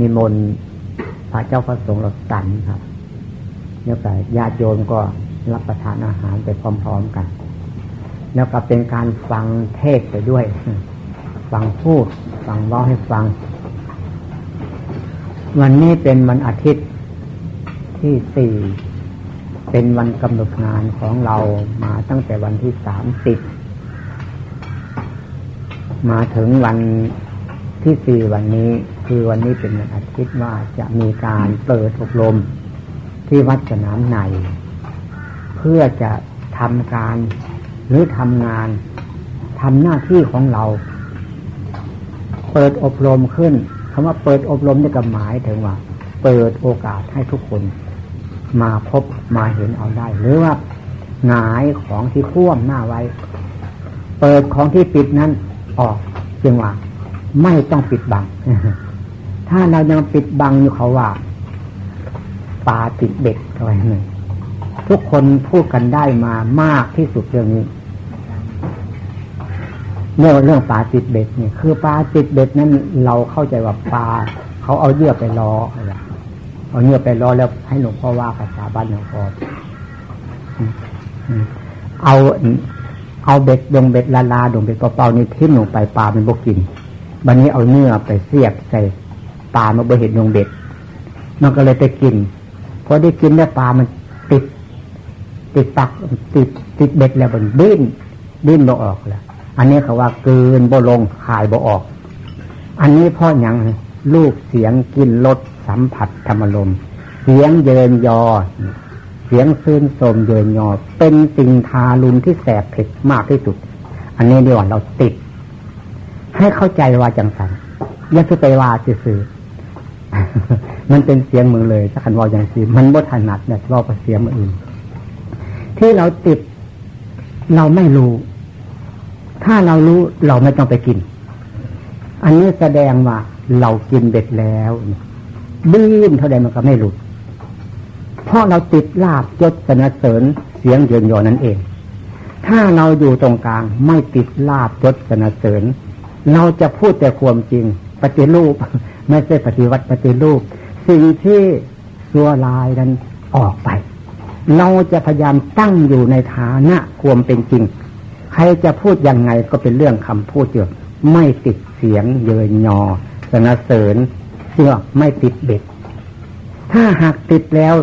นิมนต์พระเจ้าพระสงฆ์เราสันครับแล้วก็ญาติโยมก็รับประทานอาหารไปพร้อมๆกัน แล้วก็เป็นการฟังเทศไปด้วย ฟังพูด ฟังเล่าให้ฟัง วันนี้เป็นวันอาทิตย์ที่สี่เป็นวันกำหนดงานของเรามาตั้งแต่วันที่สามสิบมาถึงวันที่สี่วันนี้ คือวันนี้เป็นวันอาทิตย์ว่าจะมีการเปิดอบรมที่วัดสนามใน เพื่อจะทำการหรือทำงานทำหน้าที่ของเรา เปิดอบรมขึ้นคำว่าเปิดอบรมนี่ก็หมายถึงว่า เปิดโอกาสให้ทุกคน มาพบมาเห็นเอาได้ หรือว่าหงายของที่พ่วงหน้าไว้ เปิดของที่ปิดนั้นออกเพียงว่าไม่ต้องปิดบัง ถ้าเรายังปิดบังอยู่เขาว่าปลาติดเบ็ดอะไรหนึ่งทุกคนพูดกันได้มามากที่สุดเรื่องนี้เรื่องเรื่องปลาติดเบ็ดเนี่ยคือปลาติดเบ็ดนั้นเราเข้าใจว่าปลาเขาเอาเยื่อไปล้ออะไรเอาเยื่อไปล้อแล้วให้หลวงพ่อว่าภาษาบ้านหลวงพ่อเอาเอาเบ็ดดงเบ็ดลาลาดงเบ็ดเปล่าๆนี่ทิ้งลงไปปลามันบกินบันนี้เอาเนื้อไปเสียบใส่ ปลามาบเห็นดงเบ็ด มันก็เลยไปกินพอได้กินแล้วปลามันติด ติดปักติดติดเบ็ดแล้วมันดิ้นดิ้นบ่ออกแล้วอันนี้เขาว่าเกินบ่ลงหายบ่ออก อันนี้พ่ออยังลูกเสียงกินรสสัมผัสธรรมลมเสียงเยินยอ เสียงซื่นสมเยินยอ เป็นสิ่งทารุณที่แสบเผ็ดมากที่สุด อันนี้เดียวเราติด ให้เข้าใจว่าจังสันอย่าไปว่าสื่อ มันเป็นเสียงมือเลยถ้าขันวออย่างสีมันบ่ถนัดเนี่ยว่าไปเสียงมืออื่น ที่เราติดเราไม่รู้ ถ้าเรารู้เราไม่ต้องไปกิน อันนี้แสดงว่าเรากินเบ็ดแล้วดื้นเท่าใดมันก็ไม่หลุด เพราะเราติดลาบยศสนเสริญเสียงเยินยอนั่นเอง ถ้าเราอยู่ตรงกลางไม่ติดลาบยศสนเสริญ เราจะพูดแต่ความจริงปฏิรูป ไม่ใช่ปฏิวัติปฏิรูป สิ่งที่ซัวลายนั้นออกไป เราจะพยายามตั้งอยู่ในฐานะความเป็นจริง ใครจะพูดยังไงก็เป็นเรื่องคำพูดเยอไม่ติดเสียงเยินยอสนเสริญเสื้อไม่ติดเบ็ด ถ้าหากติดแล้ว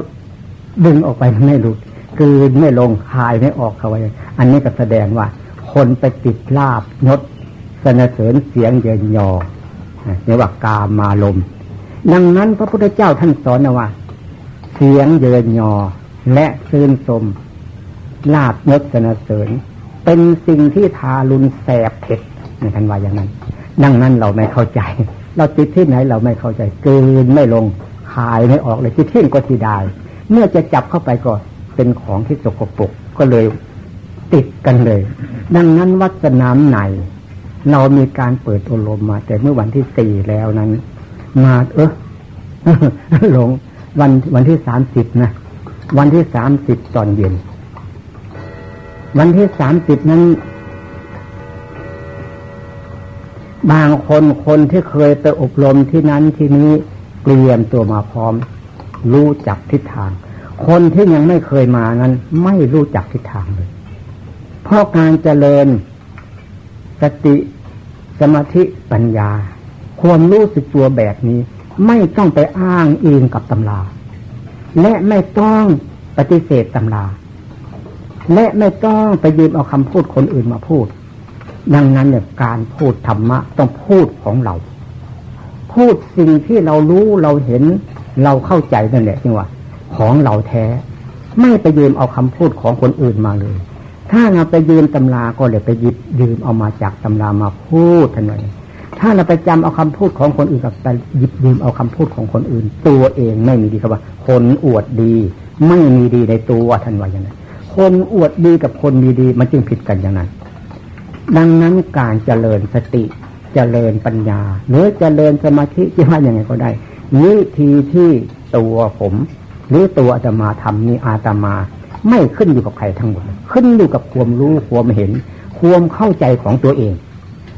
ดึงออกไปไม่หลุดกืนไม่ลงคายไม่ออกเขาไว้ อันนี้ก็แสดงว่า คนไปติดลาบยศสนเสริญเสียงเยินยอ เรียกว่ากามาลมดังนั้นพระพุทธเจ้าท่านสอนนะว่า เสียงเยินยอและซื่นสมลาบยศสนเสริญ เป็นสิ่งที่ทารุณแสบเผ็ดในทันว่าอย่างนั้น ดังนั้นเราไม่เข้าใจ เราติดที่ไหนเราไม่เข้าใจเกินไม่ลงขายไม่ออกเลยที่เที่งก็ทีได้ เมื่อจะจับเข้าไปก็เป็นของที่สกปรกก็เลยติดกันเลย ดังนั้นวัดสนามไหน เรามีการเปิดอบรมมา แต่เมื่อวันที่สี่แล้วนั้น มาเออหลงวันวันที่สามสิบนะ วันที่สามสิบตอนเย็น วันที่สามสิบนั้น บางคนคนที่เคยไปอบรมที่นั้นที่นี้เตรียมตัวมาพร้อม รู้จักทิศทาง คนที่ยังไม่เคยมานั้น ไม่รู้จักทิศทางเลย เพราะการเจริญ สติสมาธิปัญญา ความรู้สึกตัวแบบนี้ ไม่ต้องไปอ้างอิงกับตำรา และไม่ต้องปฏิเสธตำรา และไม่ต้องไปยืมเอาคำพูดคนอื่นมาพูด ดังนั้นเนี่ยการพูดธรรมะต้องพูดของเรา พูดสิ่งที่เรารู้เราเห็นเราเข้าใจนั่นแหละจริงว่า ของเราแท้ ไม่ไปยืมเอาคำพูดของคนอื่นมาเลย ถ้าเราไปยืมตำราก็เลยไปหยิบยืมเอามาจากตำรามาพูดท่านหน่อย ถ้าเราไปจำเอาคำพูดของคนอื่นกับไปหยิบยืมเอาคำพูดของคนอื่น ตัวเองไม่มีดีครับว่า คนอวดดี ไม่มีดีในตัวท่านว่าอย่างนั้นคนอวดดีกับคนมีดีมันจึงผิดกันอย่างนั้น ดังนั้นการเจริญสติเจริญปัญญาหรือเจริญสมาธิที่ว่าอย่างไงก็ได้วิธีที่ตัวผม หรือตัวอาตมาทำนี่อาตมา ไม่ขึ้นอยู่กับใครทั้งหมด ขึ้นอยู่กับความรู้ความเห็น ความเข้าใจของตัวเอง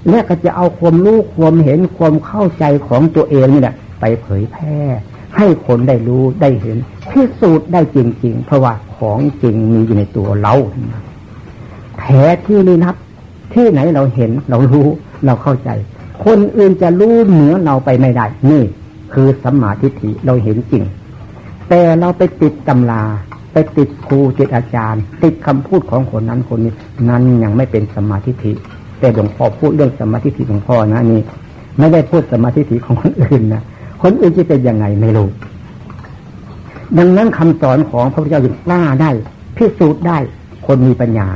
และก็จะเอาความรู้ความเห็นความเข้าใจของตัวเองนี่แหละไปเผยแพร่ ให้คนได้รู้ได้เห็นพิสูจน์ได้จริง ๆ เพราะว่าของจริงมีอยู่ในตัวเราแผลที่นี่นับ ที่ไหนเราเห็นเรารู้เราเข้าใจ คนอื่นจะรู้เหนือเราไปไม่ได้ นี่ คือสัมมาทิฏฐิเราเห็นจริง แต่เราไปติดตำรา ไปติดครูติดอาจารย์ ติดคำพูดของคนนั้นคนนี้ นั้นยังไม่เป็นสมาธิิแต่หลวงพ่อพูดเรื่องสมาธิิหลวงพ่อนะนี่ไม่ได้พูดสมาธิิของคนอื่นนะคนอื่นจะเป็นยังไงไม่รู้ดังนั้นคำสอนของพระพุทธเจ้าจึงกล้าได้พิสูจน์ได้ คนมีปัญญา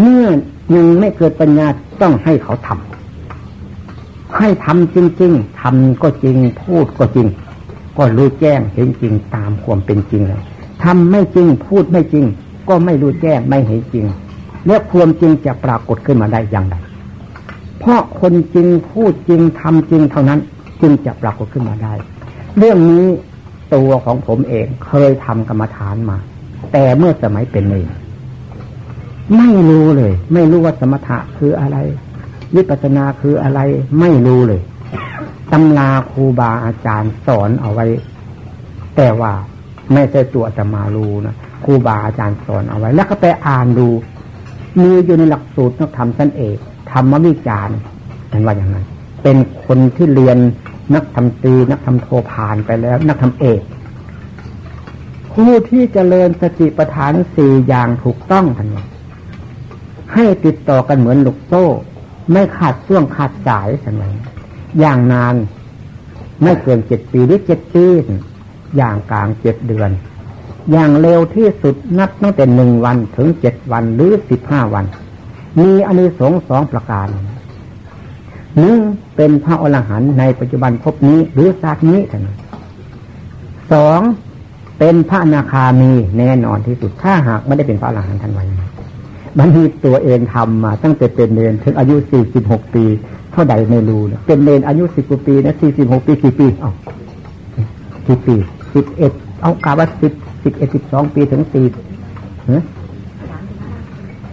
เมื่อยังไม่เกิดปัญญาต้องให้เขาทำให้ทำจริง ๆทำก็จริงพูดก็จริง ก็รู้แจ้งเห็นจริงตามความเป็นจริงเลย ทำไม่จริงพูดไม่จริง ก็ไม่รู้แจ้งไม่เห็นจริง และความจริงจะปรากฏขึ้นมาได้อย่างไรเพราะคนจริงพูดจริงทำจริงเท่านั้นจึงจะปรากฏขึ้นมาได้ เรื่องนี้ตัวของผมเองเคยทำกรรมฐานมา แต่เมื่อสมัยเป็นเองไม่รู้เลย ไม่รู้ว่าสมถะคืออะไรวิปัสสนาคืออะไรไม่รู้เลยตำราครูบาอาจารย์สอนเอาไว้ แต่ว่า ไม่ใช่ตัวจะมารู้นะครูบาอาจารย์สอนเอาไว้ แล้วก็ไปอ่านดูมีอยู่ในหลักสูตรนักธรรมสั้นเอกธรรมวิจารณ์เป็นว่าอย่างไรเป็นคนที่เรียนนักธรรมตีนักธรรมโทผ่านไปแล้ว นักธรรมเอกผู้ที่จเจริญสติปัฏฐานสี่อย่างถูกต้องทันทีให้ติดต่อกันเหมือนลูกโซ่ ไม่ขาดช่วงขาดสายทันทีอย่างนาน ไม่เกินเจ็ดปีหรือเจ็ดปี อย่างกลางเจ็ดเดือน อย่างเร็วที่สุดนับตั้งแต่หนึ่งวันถึงเจ็ดวันหรือสิบห้าวัน มีอานิสงส์สองประการหนึ่งเป็นพระอรหันต์ในปัจจุบันพบนี้หรือชาตินี้ท่านสองเป็นพระนาคามีแน่นอนที่สุดถ้าหากไม่ได้เป็นพระอรหันต์ทันวันบันทีตัวเองทำมา ตั้งแต่เป็นเนรถึงอายุสี่สิบหกปี เท่าใดไม่รู้เป็นเนรอายุสิบกว่าปีนะสี่สิบหกปีกี่ปีอ๋อ กี่ปีสิบเอ็ดเอากาว่าสิบสิบเอ็ดสิบสองปีถึงสี่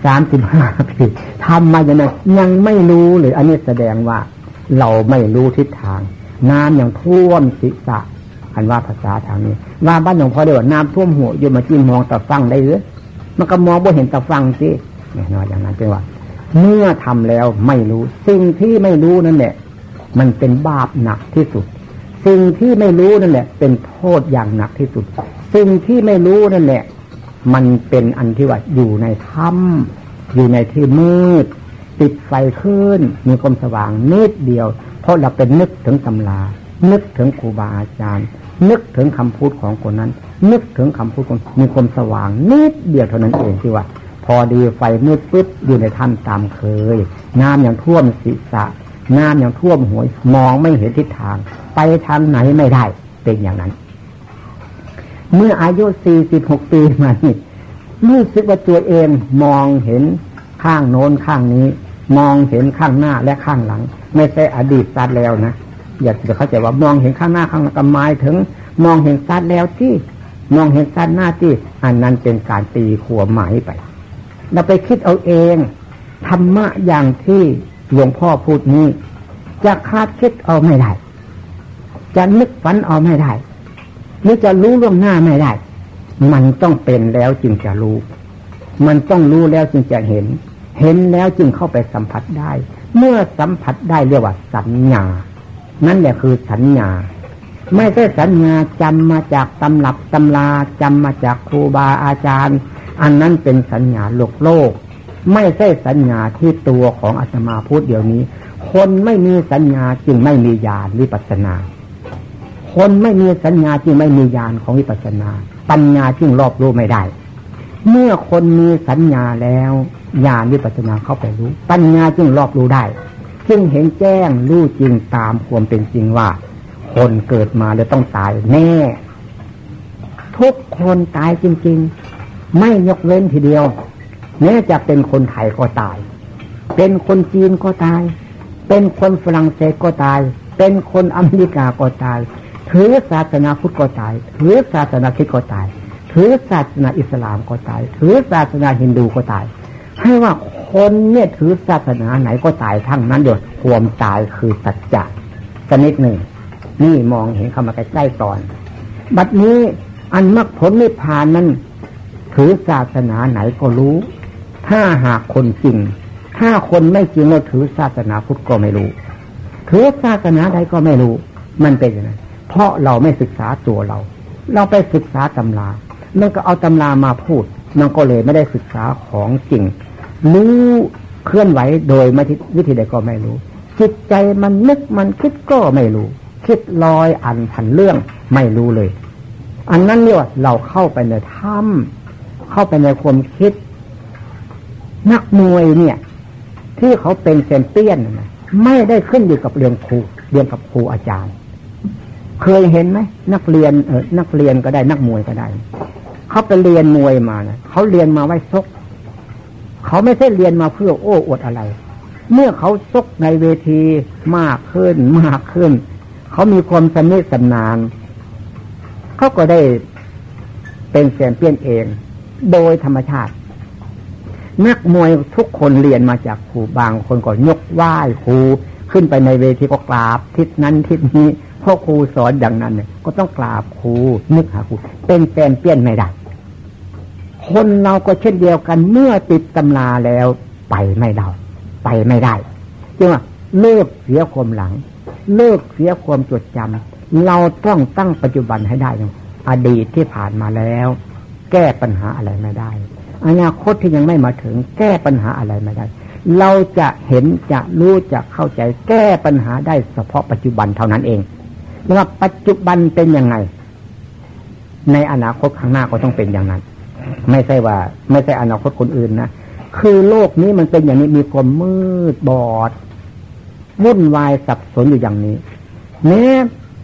สามสิบห้าปีทำมาอย่างนั้นยังไม่รู้เลย อันนี้แสดงว่า เราไม่รู้ทิศทาง น้ำอย่างท่วมศีรษะอันว่าภาษาทางนี้ ว่าบ้านหลวงพ่อเดียวน้ำท่วมหัวอยู่มาจิ้มมองตะฟังได้หรือมันก็มองบ่เห็นตะฟังสิเนี่ยนอยอย่างนั้นเป็นว่า เมื่อทำแล้วไม่รู้ สิ่งที่ไม่รู้นั่นแหละมันเป็นบาปหนักที่สุด สิ่งที่ไม่รู้นั่นแหละ เป็นโทษอย่างหนักที่สุด สิ่งที่ไม่รู้นั่นแหละ มันเป็นอันที่ว่าอยู่ในถ้ำอยู่ในที่มืด ติดไฟขึ้น มีความสว่างนิดเดียว เพราะเราเป็นนึกถึงตำรานึกถึงครูบาอาจารย์ นึกถึงคำพูดของคนนั้น นึกถึงคำพูดคนมีความสว่างนิดเดียวเท่านั้นเองที่ว่า พอดีไฟมืดปึ๊บอยู่ในถ้ำตามเคย น้ำอย่างท่วมศีรษะ น้ำอย่างท่วมหัวมองไม่เห็นทิศทาง ไปทางไหนไม่ได้ เป็นอย่างนั้น เมื่ออายุสี่สิบหกปีมานี่รู้สึกว่าตัวเองมองเห็นข้างโน้นข้างนี้ มองเห็นข้างหน้าและข้างหลัง ไม่ใช่อดีตซัดแล้วนะอยากจะเข้าใจว่ามองเห็นข้างหน้าข้างหลังก็หมายถึง มองเห็นซัดแล้วที่ มองเห็นซัดหน้าที่ อันนั้นเป็นการตีขัวหมายไปเราไปคิดเอาเองธรรมะอย่างที่ หลวงพ่อพูดนี้ จะคาดคิดเอาไม่ได้ จะนึกฝันเอาไม่ได้หรือจะรู้ล่วงหน้าไม่ได้ มันต้องเป็นแล้วจึงจะรู้ มันต้องรู้แล้วจึงจะเห็น เห็นแล้วจึงเข้าไปสัมผัสได้ เมื่อสัมผัสได้เรียกว่าสัญญา นั่นแหละคือสัญญา ไม่ใช่สัญญาจำมาจากตำรับตำราจำมาจากครูบาอาจารย์ อันนั้นเป็นสัญญาโลกโลก ไม่ใช่สัญญาที่ตัวของอาตมาพูดเดี๋ยวนี้ คนไม่มีสัญญาจึงไม่มีญาณวิปัสนา คนไม่มีสัญญาจึงไม่มีญาณของวิปัสสนา ปัญญาจึงรอบรู้ไม่ได้ เมื่อคนมีสัญญาแล้วญาณวิปัสสนาเข้าไปรู้ ปัญญาจึงรอบรู้ได้จึงเห็นแจ้งรู้จริงตามความเป็นจริงว่า คนเกิดมาแล้วต้องตายแน่ ทุกคนตายจริง ๆ ไม่ยกเว้นทีเดียว แม้จะเป็นคนไทยก็ตาย เป็นคนจีนก็ตาย เป็นคนฝรั่งเศสก็ตาย เป็นคนอเมริกาก็ตาย ถือศาสนาพุทธก็ตาย ถือศาสนาคริสต์ก็ตาย ถือศาสนาอิสลามก็ตาย ถือศาสนาฮินดูก็ตาย ให้ว่าคนเนี่ยถือศาสนาไหนก็ตายทั้งนั้นเดียวความตายคือสัจจะชนิดหนึ่ง นี่มองเห็นเข้ามาใกล้ๆก่อน บัดนี้อันมรรคผลนิพพานนั้นถือศาสนาไหนก็รู้ ถ้าหากคนจริง ถ้าคนไม่จริงเราถือศาสนาพุทธก็ไม่รู้ ถือศาสนาใดก็ไม่รู้ มันเป็นยังไงเพราะเราไม่ศึกษาตัวเรา เราไปศึกษาตำรามันก็เอาตำรามาพูด มันก็เลยไม่ได้ศึกษาของจริง รู้เคลื่อนไหวโดยไม่วิธีใดก็ไม่รู้ จิตใจมันนึกมันคิดก็ไม่รู้ คิดลอยอันผันเรื่องไม่รู้เลย อันนั้นเนี่ยเราเข้าไปในถ้ำเข้าไปในความคิด นักมวยเนี่ย ที่เขาเป็นเซนเปี้ยนไม่ได้ขึ้นอยู่กับเรียนครูเรียนกับครูอาจารย์ เคยเห็นไหมนักเรียนเออนักเรียนก็ได้นักมวยก็ได้ เขาไปเรียนมวยมานะเขาเรียนมาไว้ซกเขาไม่ใช่เรียนมาเพื่อโอ้อวดอะไร เมื่อเขาซกในเวทีมากขึ้นมากขึ้น เขามีความสนิทสนานเขาก็ได้เป็นแชมเปี้ยนเอง โดยธรรมชาติ นักมวยทุกคนเรียนมาจากครูบางคนก็ยกไหว้ครูขึ้นไปในเวทีก็กราบทิศนั้นทิศนี้พ่อครูสอนอย่างนั้นเนี่ยก็ต้องกราบครูนึกหาครูเป็นแฟนเปี้ยนไม่ได้คนเราก็เช่นเดียวกันเมื่อติดตำราแล้วไปไม่ได้ไปไม่ได้จึงว่าเลิกเสียความหลัง เลิกเสียความจดจำเราต้องตั้งปัจจุบันให้ได้ อดีตที่ผ่านมาแล้ว แก้ปัญหาอะไรไม่ได้ อนาคตที่ยังไม่มาถึง แก้ปัญหาอะไรไม่ได้ เราจะเห็นจะรู้จะเข้าใจ แก้ปัญหาได้เฉพาะปัจจุบันเท่านั้นเองว่าปัจจุบันเป็นยังไง ในอนาคตข้างหน้าก็ต้องเป็นอย่างนั้น ไม่ใช่ว่า ไม่ใช่อนาคตคนอื่นนะคือโลกนี้มันเป็นอย่างนี้มีความมืดบอดวุ่นวายสับสนอยู่อย่างนี้แม้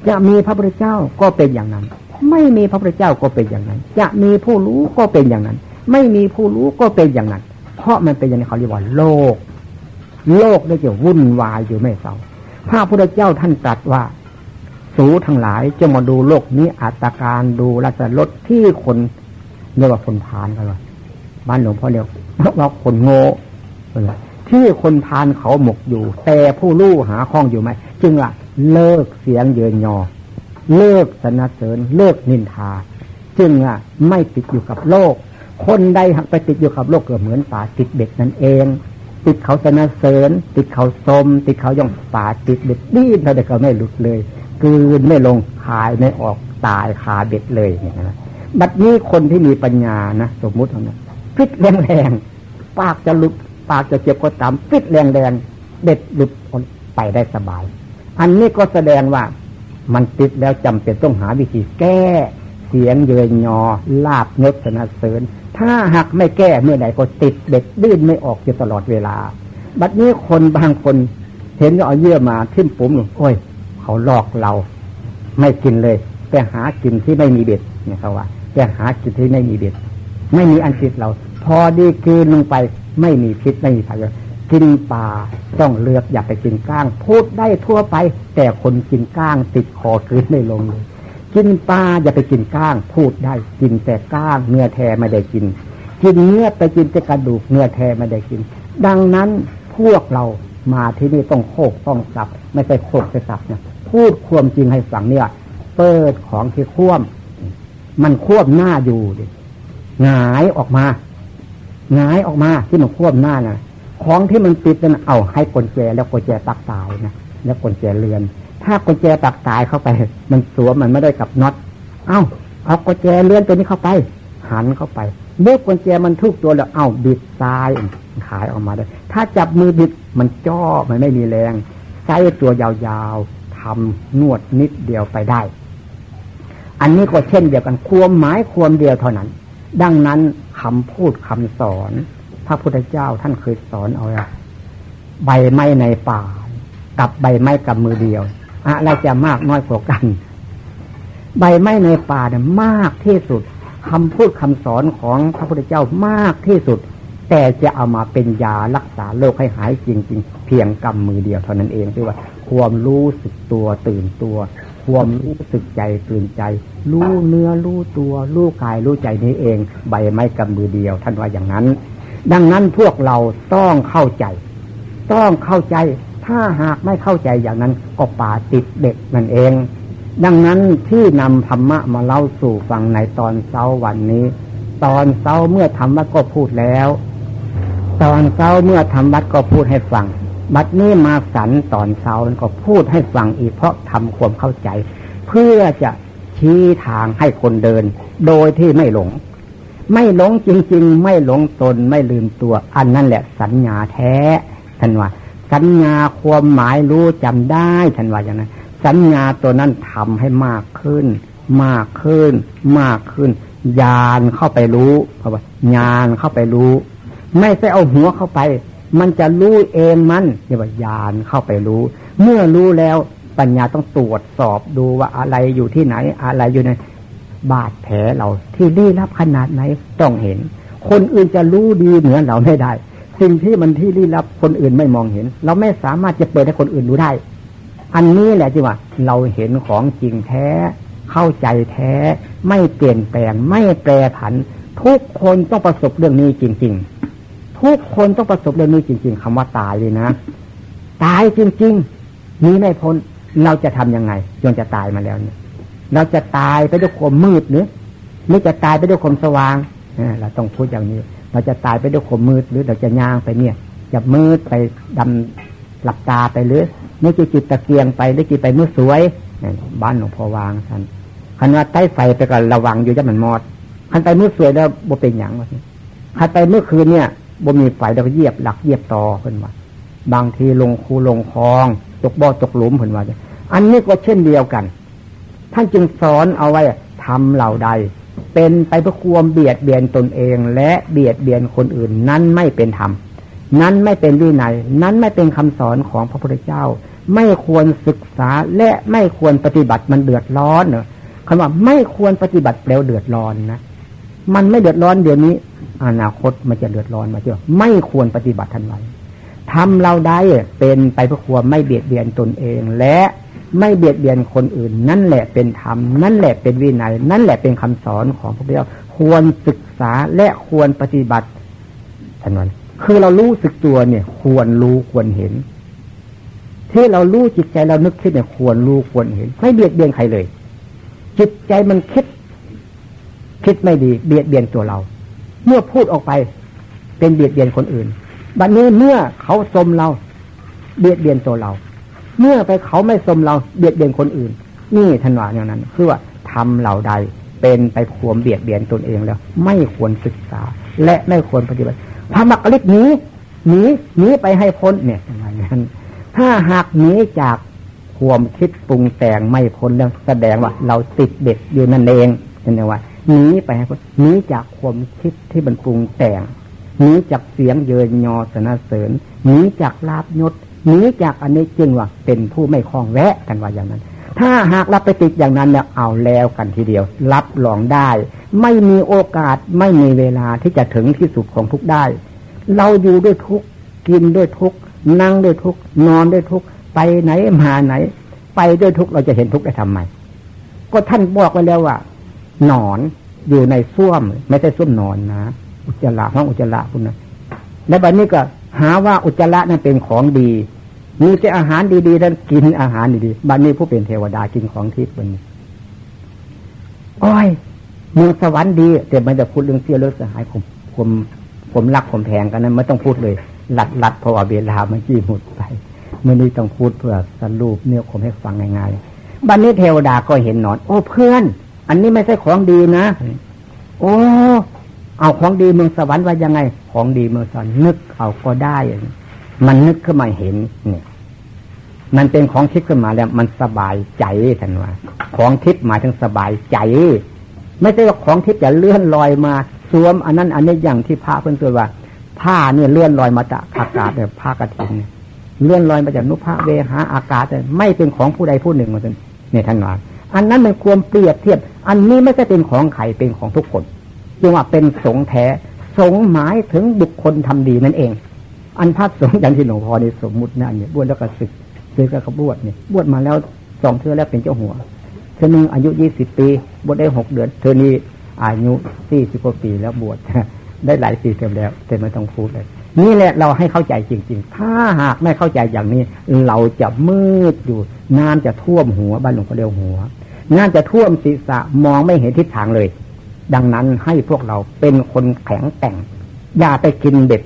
จะมีพระพุทธเจ้าก็เป็นอย่างนั้น ไม่มีพระพุทธเจ้าก็เป็นอย่างนั้น จะมีผู้รู้ก็เป็นอย่างนั้น ไม่มีผู้รู้ก็เป็นอย่างนั้น เพราะมันเป็นอย่างนี้เขาเรียกว่าโลก โลกได้จะวุ่นวายอยู่ไม่เศร้าพระพุทธเจ้าท่านตรัสว่า สูทั้งหลายจะมาดูโลกนี้อัตการดูรัศรถที่คนเรียกว่าคนพานกันว่าบ้านหลวงพ่อเรียกว่าคนโง่ที่คนพานเขาหมกอยู่ แต่ผู้รู้หาข้องอยู่ไหมจึงอะ เลิกเสียงเยินยอ เลิกสนเสริญ เลิกนินทา จึงอะไม่ติดอยู่กับโลก คนใดหากไปติดอยู่กับโลกก็เหมือนปลาติดเบ็ดนั่นเอง ติดเขาสรรเสริญ ติดเขาชม ติดเขาย่องปลาติดเบ็ดดิ้นเท่าใดก็ไม่หลุดเลยกืนไม่ลงคายไม่ออกตายคาเบ็ดเลยเนี่ยนะบัดนี้คนที่มีปัญญานะสมมุติเอานะฟิตแรงแรงปากจะหลุดปากจะเจ็บก็ตามฟิตแรงแรงเด็ดหลุดไปได้สบาย อันนี้ก็แสดงว่ามันติดแล้วจำเป็นต้องหาวิธีแก้ เสียงเยินยอลาบยศนาเสริญ ถ้าหากไม่แก้เมื่อใดก็ติดเด็ดดื้นไม่ออกอยู่ตลอดเวลา บัดนี้คนบางคนเห็นเอาเยื่อมาทิ่มปุ๋มโอ้ย เขาหลอกเรา ไม่กินเลยไปหากินที่ไม่มีเบ็ดเนี่ยเขาว่าจะหาจิตที่ไม่มีเบ็ด ไม่มีอันจิตเรา พอดีกินลงไปไม่มีพิษไม่มีภัยกินปลาต้องเลือกอย่าไปกินก้าง พูดได้ทั่วไป แต่คนกินก้างติดคอคืนไม่ลงเลย กินปลาอย่าไปกินก้าง พูดได้ กินแต่ก้าง เนื้อแท้ไม่ได้กิน กินเนื้อไปกินแต่กระดูกเนื้อแท้ไม่ได้กิน ดังนั้นพวกเรามาที่นี่ต้องโคกต้องสับ ไม่ใช่โคกจะสับเนี่ยพูดความจริงให้ฟังเนี่ย เปิดของที่คว่ำมันควบหน้าอยู่ดิหงายออกมาหงายออกมาที่มันควบหน้าน่ะของที่มันปิดนั่นเอาให้กลแจแล้วกลแจตักตายนะแล้วกลแจเรือน ถ้ากลแจตักตายเข้าไป มันสวมมันไม่ได้กับน็อต เอ้าเอากลแจเรือนตัวนี้เข้าไป หันเข้าไปเมื่อกลแจมันทุกตัวแล้ว เอ้าบิดซ้ายขายออกมาได้ ถ้าจับมือบิดมันจ้อมันไม่มีแรงใช้ตัวยาวๆทำนวดนิดเดียวไปได้ อันนี้ก็เช่นเดียวกันความหมายความเดียวเท่านั้น ดังนั้นคำพูดคำสอน พระพุทธเจ้าท่านเคยสอนเอาอะใบไม้ในป่า กับใบไม้กับมือเดียว อะไรจะมากน้อยกว่ากัน ใบไม้ในป่าเนี่ยมากที่สุดคำพูดคำสอนของพระพุทธเจ้ามากที่สุด แต่จะเอามาเป็นยารักษาโรคให้หายจริงๆ เพียงกำมือเดียวเท่านั้นเองที่ว่า ความรู้สึกตัวตื่นตัว ความรู้สึกใจตื่นใจ รู้เนื้อรู้ตัวรู้กายรู้ใจนี้เอง ใบไม้กำมือเดียว ท่านว่าอย่างนั้น ดังนั้นพวกเราต้องเข้าใจ ต้องเข้าใจ ถ้าหากไม่เข้าใจอย่างนั้นก็ป่าติดเด็กนั่นเอง ดังนั้นที่นำธรรมะมาเล่าสู่ฟังในตอนเช้าวันนี้ ตอนเช้าเมื่อทำวัดก็พูดแล้ว ตอนเช้าเมื่อทำวัดก็พูดให้ฟัง บัดนี้มาสันตอนเช้าก็พูดให้ฟังอีกเพราะทำความเข้าใจ เพื่อจะชี้ทางให้คนเดิน โดยที่ไม่หลง ไม่หลงจริง ๆ ไม่หลงตนไม่ลืมตัว อันนั่นแหละสัญญาแท้ท่านว่า สัญญาความหมายรู้จำได้ท่านว่าอย่างนั้นสัญญาตัวนั้นทำให้มากขึ้น มากขึ้น มากขึ้นญาณเข้าไปรู้เพราะว่าญาณเข้าไปรู้ ไม่ใช่เอาหัวเข้าไป มันจะรู้เองมันเรียกว่าญาณเข้าไปรู้ เมื่อรู้แล้วปัญญาต้องตรวจสอบดูว่าอะไรอยู่ที่ไหน อะไรอยู่ในบาดแผลเราที่ได้รับขนาดไหนต้องเห็น คนอื่นจะรู้ดีเหมือนเราไม่ได้ สิ่งที่มันที่ลี้ลับคนอื่นไม่มองเห็น เราไม่สามารถจะเปิดให้คนอื่นรู้ได้ อันนี้แหละที่ว่า เราเห็นของจริงแท้ เข้าใจแท้ ไม่เปลี่ยนแปลง ไม่แปรผัน ทุกคนต้องประสบเรื่องนี้จริง ๆ ทุกคนต้องประสบเรื่องนี้จริง ๆคำว่าตายเลยนะ ตายจริงๆนี้ไม่พ้นเราจะทํำยังไงจนจะตายมาแล้วเนี่ย เราจะตายไปด้วยความมืดหรือหรือจะตายไปด้วยความสว่างเราต้องพูดอย่างนี้ เราจะตายไปด้วยความมืดหรือเราจะย่างไปเนี่ย จะมืดไปดำหลับตาไปหรือนี่จะจิตตะเกียงไปได้จิตไปมือสวยบ้านหลวงพ่อวางท่านคันว่าใต้ไฟไปก็ระวังอยู่จะมันมอดคันไปมือสวยแล้วบ่เป็นอย่างวะคันไปเมื่อคืนเนี่ยบ่มีไฟเราก็เยียบหลักเยียบต่อเพิ่นว่าบางทีลงคูลงคลองตกบ่อตกหลุมเพิ่นว่าอันนี้ก็เช่นเดียวกัน ท่านจึงสอนเอาไว้ทำเหล่าใด เป็นไปเพื่อความเบียดเบียนตนเอง และเบียดเบียนคนอื่นนั้นไม่เป็นธรรมนั้นไม่เป็นวินัยนั้นไม่เป็นคำสอนของพระพุทธเจ้า ไม่ควรศึกษาและไม่ควรปฏิบัติมันเดือดร้อนเนอะคำว่าไม่ควรปฏิบัติแล้วเดือดร้อนนะมันไม่เดือดร้อนเดี๋ยวนี้ อนาคตมันจะเดือดร้อนมาเจอไม่ควรปฏิบัติทันไวทำเราได้เป็นไปเพื่อความไม่เบียดเบียนตนเอง และ ไม่เบียดเบียนคนอื่น นั่นแหละเป็นธรรม นั่นแหละเป็นวินัย นั่นแหละเป็นคำสอนของพระพุทธเจ้าควรศึกษาและควรปฏิบัติท่านวันคือเรารู้สึกตัวเนี่ย ควรรู้ควรเห็น ที่เรารู้จิตใจเรานึกคิดเนี่ย ควรรู้ควรเห็น ไม่เบียดเบียนใครเลย จิตใจมันคิด คิดไม่ดี เบียดเบียนตัวเรา เมื่อพูดออกไป เป็นเบียดเบียนคนอื่นบัดนนี้เมื่อเขาสมเรา เบียดเบียนตัวเรา เมื่อไปเขาไม่สมเราเบียดเบียนคนอื่น นี่ทันวาอย่างนั้นคือว่าทำเหล่าใดเป็นไปขวมเบียดเบียนตนเองแล้ว ไม่ควรศึกษา และไม่ควรปฏิบัติพระมักลิกนี้หนีหนีไปให้พ้นเนี่ยอย่างนั้นถ้าหากหนีจากความคิดปรุงแต่งไม่พ้นเรื่องแสดงว่า เราติดเด็กอยู่นั่นเองเห็นไหมว่าหนีไปให้พ้นหนีจากความคิดที่มันปรุงแต่งหนีจากเสียงเยินยอสนเสริญหนีจากลาบยศ หนีจากอันนี้จึงว่าเป็นผู้ไม่คล้องแวะกันว่าอย่างนั้น ถ้าหากเราไปติดอย่างนั้นเนี่ยเอาแล้วกันทีเดียว รับรองได้ ไม่มีโอกาสไม่มีเวลาที่จะถึงที่สุดของทุกได้ เราอยู่ด้วยทุกกินด้วยทุกนั่งด้วยทุกนอนด้วยทุกไปไหนมาไหน ไปด้วยทุกเราจะเห็นทุกได้ทำไมก็ท่านบอกไว้แล้วว่านอนอยู่ในส้วม ไม่ใช่ส้วมนอนนะ อุจจาระห้องอุจจาระคุณนะและบัดนี้ก็ หาว่าอุจจาระนั้นเป็นของดี มีแต่อาหารดีๆนั้นกินอาหารดีๆบัดนี้ผู้เป็นเทวดากินของทิพย์บนนี้อ้อยเมืองสวรรค์ดี แต่มันจะพูดเรื่องเสี้ยเลือดสหายผมผมผมรักผมแพงกันนั้นไม่ต้องพูดเลยหลัดหลัดเพราะว่าเวลามันจี้หมดไปเมื่อนี้ต้องพูดเพื่อสรุปเนี่ยผมให้ฟังง่ายๆบันนี้เทวดาก็เห็นนอน โอ้เพื่อน อันนี้ไม่ใช่ของดีนะ โอ้ เอาของดีเมืองสวรรค์ว่ายังไง ของดีเมืองสวรรค์นึกเอาก็ได้ มันนึกขึ้นมาเห็นเนี่ย มันเป็นของทิพย์ขึ้นมาแล้ว มันสบายใจท่านว่าของทิพย์หมายถึงสบายใจ ไม่ใช่ว่าของทิพย์จะเลื่อนลอยมาสวม อันนั้น อันนี้อย่างที่พระเพื่อนตัวว่า ผ้าเนี่ยเลื่อนลอยมาจากอากาศเนี่ยผ้ากระถินเลื่อนลอยมาจากนุภาเวหาอากาศแต่ไม่เป็นของผู้ใดผู้หนึ่งมาจนเนี่ยท่านว่าอันนั้นมันควรเปรียบเทียบ อันนี้ไม่ใช่เป็นของใครเป็นของทุกคน จึงว่าเป็นสงแท้ สงหมายถึงบุคคลทำดีนั่นเอง อันพระสงฆ์อย่างที่หลวงพ่อนี่สมมุตินะเนี่ยบวชแล้วก็ศึกศึกก็บวชเนี่ยบวชมาแล้วสองเทือแล้วเป็นเจ้าหัวเธอนึงอายุยี่สิบปีบวชได้หกเดือนเธอนี้อายุสี่สิบกว่าปีแล้วบวชได้หลายปีเต็มแล้วแต่ไม่ต้องพูดเลยนี่แหละเราให้เข้าใจจริง ๆ ถ้าหากไม่เข้าใจอย่างนี้ เราจะมืดอยู่น้ำจะท่วมหัวบ้านหลวงพ่อเดียวหัวน้ำจะท่วมศีรษะมองไม่เห็นทิศทางเลย ดังนั้นให้พวกเราเป็นคนแข็งแกร่ง อย่าไปกินเบ็ด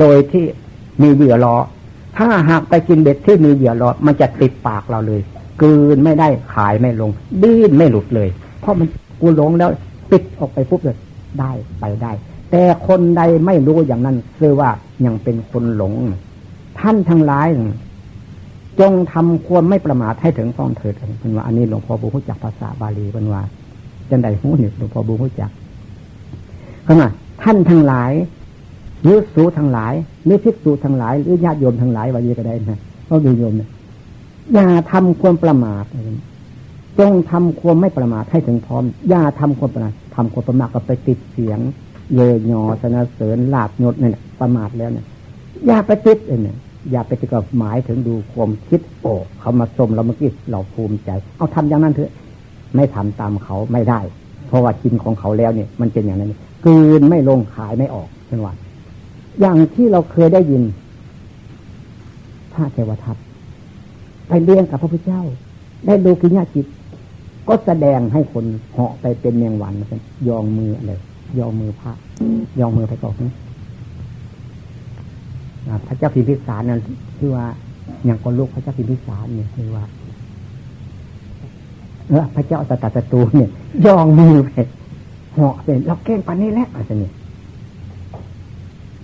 โดยที่มีเหยื่อรอถ้าหากไปกินเบ็ดที่มีเหยื่อรอมันจะติดปากเราเลยกืนไม่ได้ขายไม่ลง ดิ้นไม่หลุดเลย เพราะมันกูหลงแล้วปิดออกไปปุ๊บเลยได้ไปได้ แต่คนใดไม่รู้อย่างนั้นคือว่ายังเป็นคนหลง ท่านทั้งหลาย จงทำความไม่ประมาทให้ถึงพ้องเถิดเป็นว่าอันนี้หลวงพ่อบูรู้จักภาษาบาลีเป็นว่า จันใดหูหนึ่งหลวงพ่อบูรู้จักขณะท่านทั้งหลายหรือสูทั้งหลายหรือพิสูทั้งหลายหรือญาติโยมทั้งหลายวันนี้ก็ได้นะเพราะโยมเนี่ยอย่าทำความประมาทจงทำความไม่ประมาทให้ถึงพร้อม อย่าทำความประมาททำความประมาทก็ไปติดเสียงเยยยอสนเสริญลาบยศเนี่ยประมาทแล้วเนี่ยอย่าไปติดเนี่ยอย่าไปติดกับหมายถึงดูความคิดโอ้เขามาชมเราเมื่อกี้เราภูมิใจ เอาทำอย่างนั้นเถอะ ไม่ทำตามเขาไม่ได้ เพราะว่ากินของเขาแล้วเนี่ย มันเป็นอย่างนั้นกืนไม่ลงขายไม่ออกเป็นว่าอย่างที่เราเคยได้ยินพระเทวทัตไปเลี้ยงกับพระพุทธเจ้า ได้ดูกิญญาจิต ก็แสดงให้คนเหาะไปเป็นเมียงวันเป็นยองมืออะไรยองมือพระยองมือไปก่อนนะพระเจ้าพิมพิสารนั่นคือว่าอย่างคนลูกพระเจ้าพิมพิสารเนี่ยคือว่า เออพระเจ้าตตตตูเนี่ยยองมือไปเหาะเป็นเราเก่งปันนี้แหละอะไรเนี่ย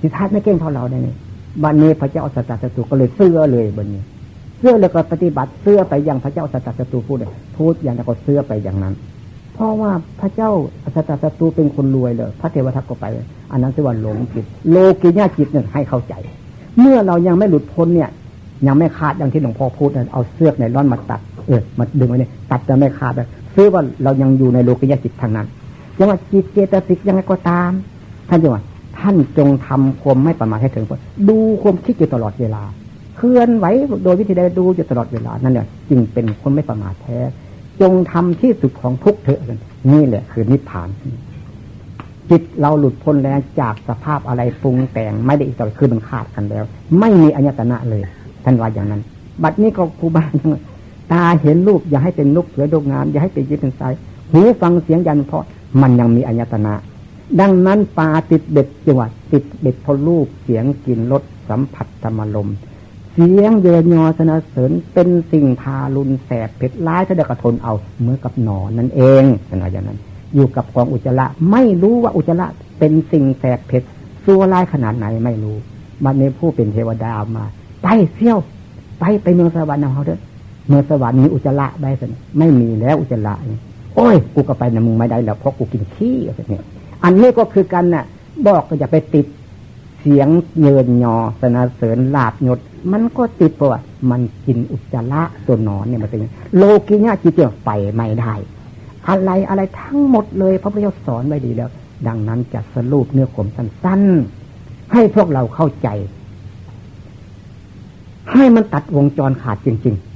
สิทัศไม่เก่งเท่าเราได้เนี่ยบันนี้พระเจ้าสัตตตูก็เลยเสื้อเลยบันนี้เสื้อแล้วก็ปฏิบัติเสื้อไปอย่างพระเจ้าสัตตตูพูดเลยพูดอย่างแล้วก็เสื้อไปอย่างนั้น เพราะว่าพระเจ้าสัตตตูเป็นคนรวยเลย พระเทวทัตก็ไป อันนั้นคือว่าหลงจิต โลกิญาจิตเนี่ยให้เข้าใจ เมื่อเรายังไม่หลุดพ้นเนี่ย ยังไม่ขาดอย่างที่หลวงพ่อพูดเอาเสื้อในร่อนมาตัด เออมาดึงไว้เนี่ยตัดจะไม่ขาดเลยซื้อว่าเรายังอยู่ในโลกิยจิตทางนั้นยังว่าจิตเจตสิกยังไงก็ตาม ท่านจังว่า ท่านจงทำความไม่ประมาทให้ถึงผลดูความคิดอยู่ตลอดเวลา เคลื่อนไหวโดยวิธีใดดูอยู่ตลอดเวลานั่นแหละจึงเป็นคนไม่ประมาทแท้ จงทำที่สุดของทุกเถอะนี่แหละคือนิพพานจิตเราหลุดพ้นแล้วจากสภาพอะไรปรุงแต่งไม่ได้อีกต่อคือมันขาดกันแล้ว ไม่มีอัญตนะเลย ท่านว่าอย่างนั้น บัดนี้ก็ครูบา ตาเห็นรูปอย่าให้เป็นนุกเสือดงงามอย่าให้เป็นยิบเป็นสายหูฟังเสียงยันเพราะมันยังมีอัญตนะดังนั้นปลาติดเบ็ดจังหวัดติดเบ็ดพอลูกเสียงกลิ่นรสสัมผัสธรรมลมเสียงเยนยอสนเสริญเป็นสิ่งทารุณแสบเผ็ดร้ายถ้าเด็กทนเอาเมื่อกับหนอนนั่นเองเป็นอะไรอย่างนั้น อยู่กับกองอุจจาระไม่รู้ว่าอุจจาระเป็นสิ่งแสบเผ็ดซัวร้ายขนาดไหนไม่รู้ มันในผู้เป็นเทวดามา ไปเที่ยว ไปไปเมืองสวรรค์เอาเถอะ เมือสวรรค์มีอุจจาระได้สิไม่มีแล้วอุจจาระโอ้ย กูก็ไปนะมึงไม่ได้แล้วเพราะกูกินขี้อะไรเนี่ยอันนี้ก็คือกันน่ะ บอกก็อย่าไปติดเสียงเยินยอสนาเสริญลาบยศมันก็ติดเพราะว่ามันกินอุจจาระตัวนอนเนี่ยมันเป็นโลกิญาจิตเจียไปไม่ได้ อะไรอะไรทั้งหมดเลย พระพุทธเจ้าสอนไว้ดีแล้ว ดังนั้นจะสรุปเนื้อขมสั้นๆ ให้พวกเราเข้าใจ ให้มันตัดวงจรขาดจริง ๆ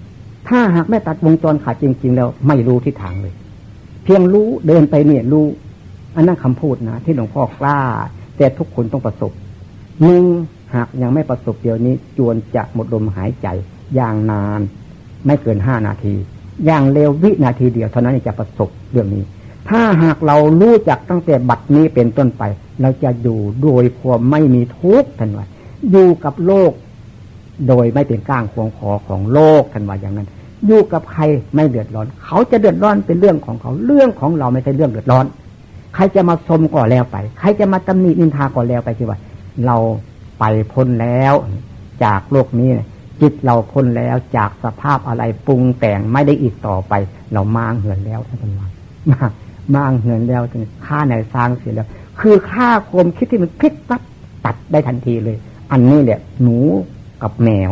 ถ้าหากไม่ตัดวงจรขาดจริง ๆ แล้ว ไม่รู้ทิศทางเลย เพียงรู้เดินไปเนี่ยรู้ อันนั้นคำพูดนะที่หลวงพ่อกล้า แต่ทุกคนต้องประสบหนึ่งหากยังไม่ประสบเดี๋ยวนี้ จวนจะหมดลมหายใจ อย่างนาน ไม่เกินห้านาที อย่างเร็ววินาทีเดียวเท่านั้นจะประสบเรื่องนี้ ถ้าหากเรารู้จักตั้งแต่บัดนี้เป็นต้นไป เราจะอยู่โดยความไม่มีทุกข์ทันว่าอยู่กับโลก โดยไม่เป็นก้างควงคอของโลกทันว่าอย่างนั้น อยู่กับใครไม่เดือดร้อน เขาจะเดือดร้อนเป็นเรื่องของเขาเรื่องของเราไม่ใช่เรื่องเดือดร้อน ใครจะมาชมก่อแล้วไป ใครจะมาตำหนินินทาก่อแล้วไปที่ว่า เราไปพ้นแล้ว จากโลกนี้จิตเราพ้นแล้วจากสภาพอะไรปรุงแต่งไม่ได้อีกต่อไป เรามางเหินแล้วท่านผู้ชมมางเหินแล้วฆ่าในสร้างเสียแล้ว คือฆ่าความคิดที่มันพลิกปั๊บตัดได้ทันทีเลย อันนี้แหละหนูกับแมว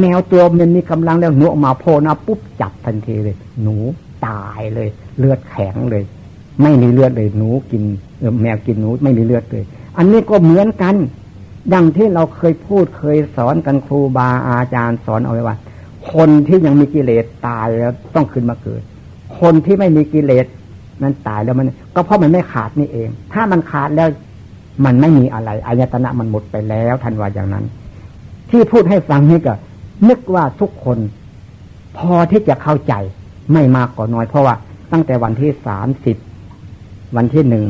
แมวตัวมันมีกำลังแล้วหนูออกมาโผล่นะปุ๊บจับทันทีเลย หนูตายเลย เลือดแข็งเลย ไม่มีเลือดเลย หนูกินแมวกินหนูไม่มีเลือดเลย อันนี้ก็เหมือนกัน ดังที่เราเคยพูดเคยสอนกันครูบาอาจารย์สอนเอาไว้ว่า คนที่ยังมีกิเลสตายแล้วต้องขึ้นมาเกิด คนที่ไม่มีกิเลสนั้นตายแล้วมัน ก็เพราะมันไม่ขาดนี่เอง ถ้ามันขาดแล้วมันไม่มีอะไรอายตนะมันหมดไปแล้วทันว่าอย่างนั้น ที่พูดให้ฟังนี่ก็ นึกว่าทุกคนพอที่จะเข้าใจไม่มากก็น้อย เพราะว่าตั้งแต่วันที่สามสิบวันที่หนึ่ง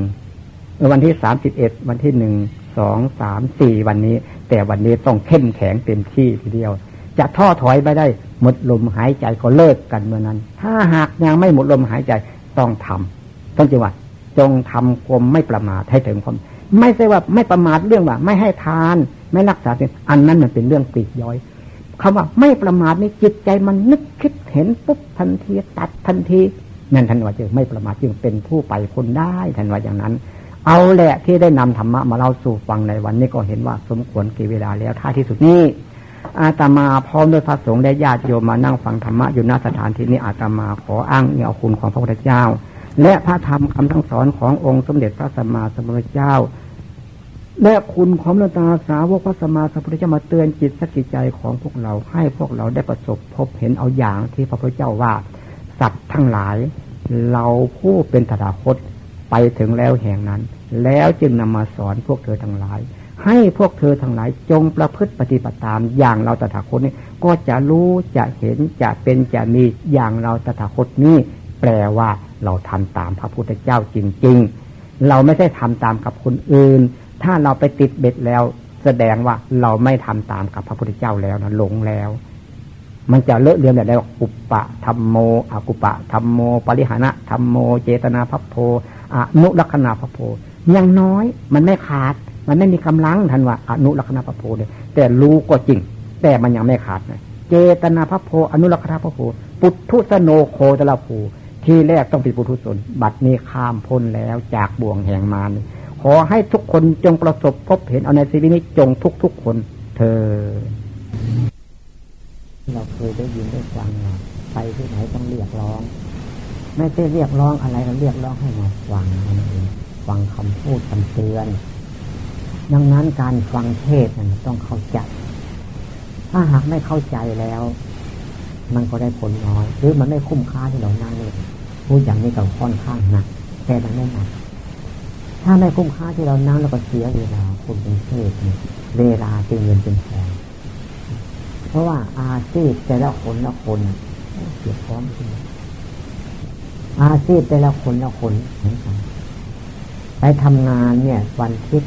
วันที่สามสิบเอ็ดวันที่หนึ่งสองสามสี่วันนี้ แต่วันนี้ต้องเข้มแข็งเต็มที่ทีเดียว จะท้อถอยไปได้หมดลมหายใจก็เลิกกันเมื่อนั้น ถ้าหากยังไม่หมดลมหายใจต้องทำต้องจังหวัดจงทำความไม่ประมาทให้ถึงความ ไม่ใช่ว่าไม่ประมาทเรื่องว่า ไม่ให้ทาน ไม่รักษาสิ่งอันนั้นมันเป็นเรื่องปีกย้อย คำว่าไม่ประมาทในจิตใจมันนึกคิดเห็นปุ๊บทันทีตัดทันทีนั่นทันว่าจึงไม่ประมาทจึงเป็นผู้ไปคนได้ทันว่าอย่างนั้น เอาแหละที่ได้นำธรรมะมาเล่าสู่ฟังในวันนี้ก็เห็นว่าสมควรกี่เวลาแล้วท้ายที่สุดนี้อาตมาพร้อมด้วยพระสงฆ์และญาติโยมมานั่งฟังธรรมะอยู่หน้าสถานที่นี้อาตมาขออ้างเนียคุณของพระพุทธเจ้า และพระธรรมคำทั้งสอนขององค์สมเด็จพระสัมมาสัมพุทธเจ้า และคุณของพระตาสาวกพระสมมาสัมพุทธเจ้ามาเตือนจิตสกิจใจของพวกเราให้พวกเราได้ประสบพบเห็นเอาอย่างที่พระพุทธเจ้าว่าสัตว์ทั้งหลาย เราผู้เป็นตถาคตไปถึงแล้วแห่งนั้น แล้วจึงนำมาสอนพวกเธอทั้งหลาย ให้พวกเธอทั้งหลายจงประพฤติปฏิบัติตามอย่างเราตถาคตนี้ก็จะรู้จะเห็นจะเป็นจะมีอย่างเราตถาคตนี้แปลว่าเราทำตามพระพุทธเจ้าจริง ๆ เราไม่ใช่ทำตามกับคนอื่น ถ้าเราไปติดเบ็ดแล้ว แสดงว่าเราไม่ทำตามกับพระพุทธเจ้าแล้วนะหลงแล้ว มันจะเลอะเลือนแบบได้ว่าอุปปะธรรมโมอากุปะธรรมโม ปริหานะธรรมโม เจตนาพัพโพอนุลักษณะพัพโพยังน้อยมันไม่ขาด มันไม่มีกำลังทันว่าอนุลักษณะพัพโพเนี่ยแต่รู้ก็จริง แต่มันยังไม่ขาดนะเจตนาพัพโพอนุลักษณะพัพโพปุถุสโนโคตละภูที่แรกต้องเป็นปุถุชนบัดนี้ข้ามพ้นแล้วจากบ่วงแห่งมาร ขอให้ทุกคนจงประสบพบเห็นเอาในชีวิตนี้จงทุกทุกคนเธอ เราเคยได้ยินได้ฟังไปที่ไหนต้องเรียกร้อง ไม่ใช่เรียกร้องอะไรเราเรียกร้องให้มาฟังนั่นเองฟังคำพูดคำเตือน ดังนั้นการฟังเทศนั้นต้องเข้าใจ ถ้าหากไม่เข้าใจแล้ว มันก็ได้ผลน้อย หรือมันไม่คุ้มค่าที่เรานั่งเลยพูดอย่างนี้กับค่อนข้างหนักแต่มันไม่หนัก ถ้าไม่คุ้มค่าที่เรานั่งแล้วก็เสียเวลาคุณเป็นเทศเวลาเป็นเงินเป็นทองเพราะว่าอาชีพแต่ละคนละคนเกี่ยวข้องกันอาชีพแต่ละคนละคนเหมือนกันไปทำงานเนี่ย วันทิศ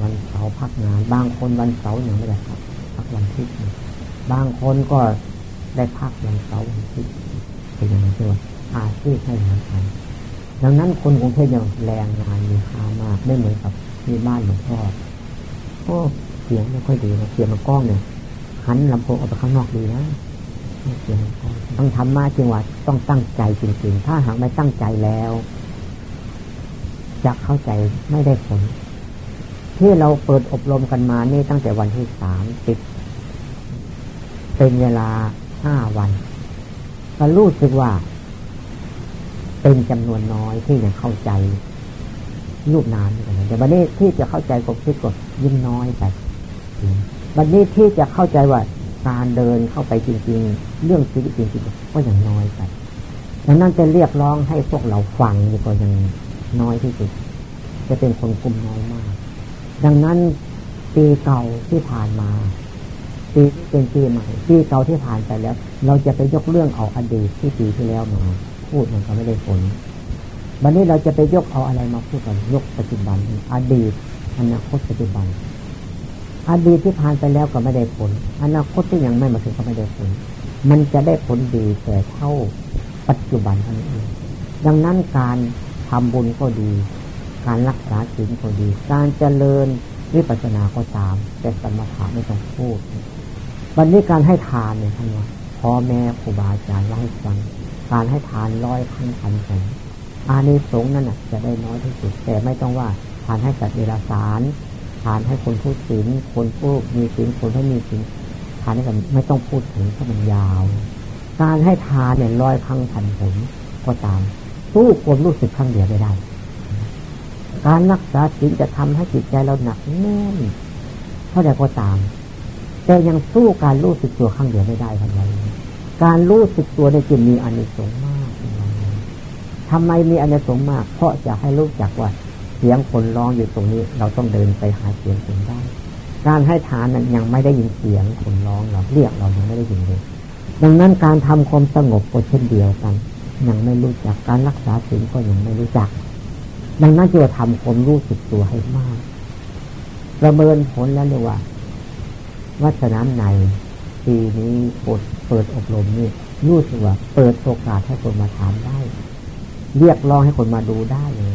วันเสาร์พักงาน บางคนวันเสาร์ยังไม่ได้พักพักวันทิศบางคนก็ได้พักวันเสาร์วันทิศเป็นอย่างนี้ว่าอาชีพให้เหมือนกัน ดังนั้นคนกรุงเทพยังแรงงานมีค่ามากไม่เหมือนกับที่บ้านหลวงพ่อโอ้เสียงไม่ค่อยดีนะเสียงมันก้องเนี่ยหันลำโพงออกไปข้างนอกดีนะต้องทำมาจริงว่าต้องตั้งใจจริงๆ ถ้าหากไม่ตั้งใจแล้วจะเข้าใจไม่ได้ผล ที่เราเปิดอบรมกันมานี่ตั้งแต่วันที่สามสิบเป็นเวลาห้าวันก็รู้สึกว่า เป็นจำนวนน้อยที่ยังเข้าใจรูปนามกันแต่วันนี้ที่จะเข้าใจกบคิดกดยิ่งน้อยไปวันนี้ที่จะเข้าใจว่าการเดินเข้าไปจริง ๆ เรื่องชีวิตจริงๆก็ยังน้อยไปดังนั้นจะเรียกร้องให้พวกเราฟังนี่ก็ยังน้อยที่สุด จะเป็นคนกลุ่มน้อยมาก ดังนั้นปีเก่าที่ผ่านมาปีเป็นปีใหม่ปีเก่าที่ผ่านไปแล้ว เราจะไปยกเรื่องเอาอดีตที่ปีที่แล้วมา พูดมันก็ไม่ได้ผล วันนี้เราจะไปยกเอาอะไรมาพูดกันยกปัจจุบัน อดีตอนาคตปัจจุบัน อดีตที่ผ่านไปแล้วก็ไม่ได้ผล อนาคตที่ยังไม่มาถึงก็ไม่ได้ผล มันจะได้ผลดีแต่เท่าปัจจุบันเท่านั้นเองดังนั้นการทำบุญก็ดี การรักษาศีลก็ดี การเจริญวิปัสสนาก็ตาม แต่สมถะไม่ต้องพูด วันนี้การให้ทานเนี่ยท่านว่าพ่อแม่ครูบาอาจารย์เล่าให้ฟัง การให้ทานร้อยพันพันแสนอานิสงส์นั่นจะได้น้อยที่สุด แต่ไม่ต้องว่าทานให้สัตว์เดรัจฉานทานให้คนพูดศีลคนผู้มีศีลคนไม่มีศีลทานให้กันไม่ต้องพูดถึงเพราะมันยาว การให้ทานเนี่ยร้อยครั้งพันผมก็ตามสู้ความรู้สึกครั้งเดียวไม่ได้ การรักษาศีลจะทำให้จิตใจเราหนักแน่นเท่าใดก็ตาม แต่ยังสู้การรู้สึกตัวครั้งเดียวไม่ได้ทำไม การรู้สึกตัวในจิตมีอานิสงส์มากทำไมมีอานิสงส์มาก เพราะจะให้รู้จักว่าเสียงคนร้องอยู่ตรงนี้ เราต้องเดินไปหาเสียงคนได้ การให้ทานนั้นยังไม่ได้ยินเสียงคนร้องเราเรียกเรายังไม่ได้ยินเลย ดังนั้นการทำความสงบก็เช่นเดียวกัน ยังไม่รู้จักการรักษาศีลก็ยังไม่รู้จัก ดังนั้นจะทำความรู้สึกตัวให้มาก ประเมินผลแล้วเรียว่าวัฒนามใน ปีนี้เปิดเปิดอบรมนี่รู้สึกว่าเปิดโอกาสให้คนมาถามได้ เรียกร้องให้คนมาดูได้เลย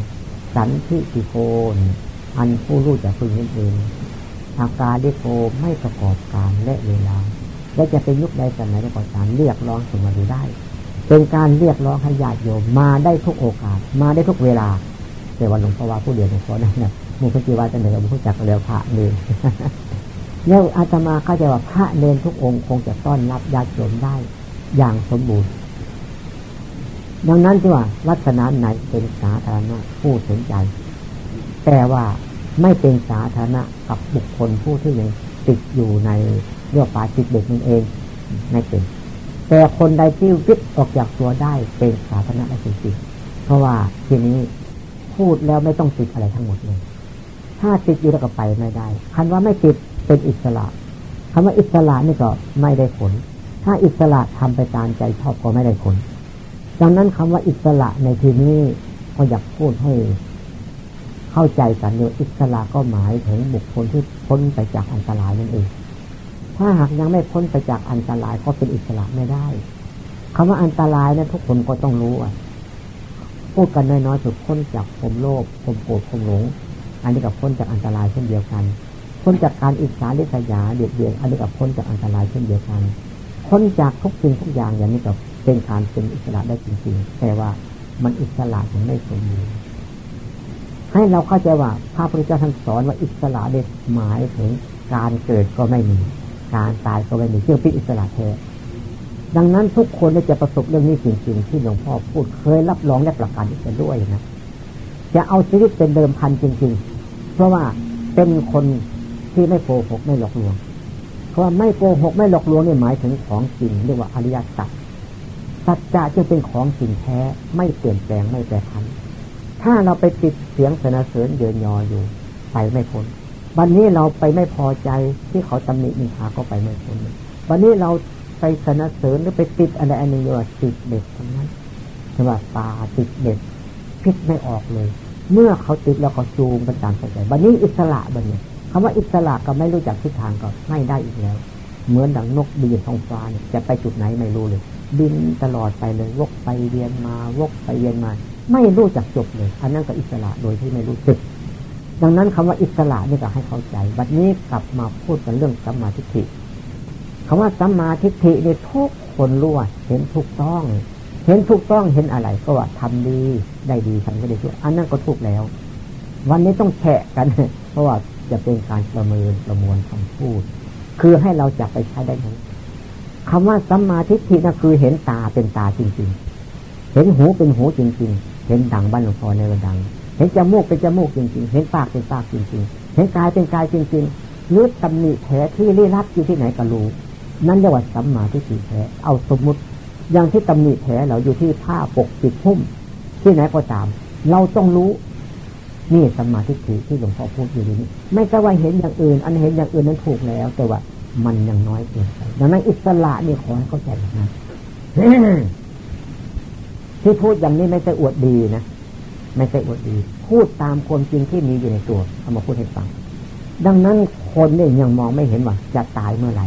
สันทิติโกนอันผู้รู้จะพึงเห็นเองอาการดิโกไม่ประกอบการและเวลา และจะเป็นยุคใดสมัยใดก็ตามเรียกร้องคนมาดูได้ เป็นการเรียกร้องให้ญาติโยมมาได้ทุกโอกาส มาได้ทุกเวลาแต่วันหลวงพ่อว่าผู้เดียวหลวงพ่อนั่นเนี่ยมุขจีวาจะเหนือมุขจักแล้วพระเลย แล้วอาตมาก็จะว่าพระเนรทุกองค์คงจะต้อนรับญาติโยมได้ อย่างสมบูรณ์ ดังนั้นที่ว่าลักษณะไหนเป็นสาธารณะผู้สนใจ แต่ว่าไม่เป็นสาธารณะกับบุคคลผู้ที่ยังติดอยู่ในเรื่องป่าจิตเด็กนั่นเองไม่เป็น แต่คนใดที่วิตออกจากตัวได้เป็นสาธารณะได้จริงๆเพราะว่าทีนี้พูดแล้วไม่ต้องติดอะไรทั้งหมดเลย ถ้าติดอยู่แล้วก็ไปไม่ได้ คันว่าไม่ติด เป็นอิสระคำว่าอิสระนี่ก็ไม่ได้ผล ถ้าอิสระทำไปตามใจชอบก็ไม่ได้ผลดังนั้นคำว่าอิสระในที่นี้ก็อยากพูดให้เข้าใจกันเนยอิสระก็หมายถึงบุคคลที่พ้นไปจากอันตรายนั่นเอง ถ้าหากยังไม่พ้นไปจากอันตรายก็เป็นอิสระไม่ได้คำว่าอันตรายนะทุกคนก็ต้องรู้อะพูดกันน้อยๆสุดพ้นจากผมโลภผมโกรธผมหลง อันนี้กับพ้นจากอันตรายเช่นเดียวกัน พ้นจากการอิจฉาริษยาเดียดเบียนอันนี้กับพ้นจากอันตรายเช่นเดียวกันพ้นจากทุกสิ่งทุกอย่างอย่างนี้กับเป็นการเป็นอิสระได้จริงๆ แต่ว่ามันอิสระยังไม่สมบูรณ์ให้เราเข้าใจว่าพระพุทธเจ้าท่านสอนว่าอิสระเด็ดหมายถึงการเกิดก็ไม่มี การตายก็ไม่มีเชื่อเป็นอิสระแท้ดังนั้นทุกคนจะประสบเรื่องนี้จริงๆ ที่หลวงพ่อพูดเคยรับรองและประกันอีกด้วยนะจะเอาชีวิตเป็นเดิมพันจริง ๆ เพราะว่าเป็นคน ที่ไม่โกหกไม่หลอกลวงเพราะว่าไม่โกหกไม่หลอกลวงนี่หมายถึงของจริงเรียกว่าอริยสัจสัจจะจึงเป็นของจริงแท้ไม่เปลี่ยนแปลงไม่แปรผัน ถ้าเราไปติดเสียงสนเสริญเยินยออยู่ ไปไม่พ้นวันนี้เราไปไม่พอใจที่เขาตำหนินินทาก็ไปไม่พ้นวันนี้เราไปสนัเสริญหรือไปติดอะไรอันนี้ว่าติดเด็ดทั้งนั้นใช่ว่าตาติดเด็ดพิษไม่ออกเลย เมื่อเขาติดแล้วเขาจูงกันตามใจบันนี้อิสระบันนี้ คำว่าอิสระก็ไม่รู้จักทิศทางก็ไม่ได้อีกแล้ว เหมือนดังนกบินท้องฟ้าเนี่ยจะไปจุดไหนไม่รู้เลย บินตลอดไปเลย วกไปเวียนมาวกไปเวียนมา ไม่รู้จักจบเลย อันนั้นก็อิสระโดยที่ไม่รู้สึก ดังนั้นคำว่าอิสระนี่ก็ให้เข้าใจ บัดนี้กลับมาพูดกันเรื่องสัมมาทิฏฐิคำว่าสัมมาทิฏฐิเนี่ยทุกคนรู้เห็นถูกต้อง เห็นถูกต้องเห็นอะไรก็ว่าทำดีได้ดีทำก็ได้ชั่วอันนั้นก็ถูกแล้ว วันนี้ต้องแฉะกัน เพราะว่า จะเป็นการประเมินประมวลคำพูด คือให้เราจับไปใช้ได้ไหมคำว่าสัมมาทิฏฐินั่นคือเห็นตาเป็นตาจริง ๆ เห็นหูเป็นหูจริง ๆ เห็นดังบ้านหลวงพ่อในวันดัง เห็นจมูกเป็นจมูกจริง ๆ เห็นปากเป็นปากจริง ๆ เห็นกายเป็นกายจริงๆยึดตำหนิแผลที่ลี้ลับอยู่ที่ไหนก็รู้ นั่นเรียกว่าสัมมาทิฏฐิแท้เอาสมมุติอย่างที่ตำหนิแผลเราอยู่ที่ผ้าปกปิดหุ้มที่ไหนก็ตาม เราต้องรู้ นี่สมาทิฏฐิที่หลวงพ่อพูดอยู่นี้ ไม่ใช่ว่าเห็นอย่างอื่น อันเห็นอย่างอื่นนั้นถูกแล้ว แต่ว่ามันยังน้อยเกินไปดังนั้นอิสระนี่ขอให้เข้าใจนะที่พูดอย่างนี้ไม่ใช่อวดดีนะไม่ใช่อวดดี พูดตามความจริงที่มีอยู่ในตัวเอามาพูดให้ฟัง ดังนั้นคนเนี่ยยังมองไม่เห็นว่าจะตายเมื่อไหร่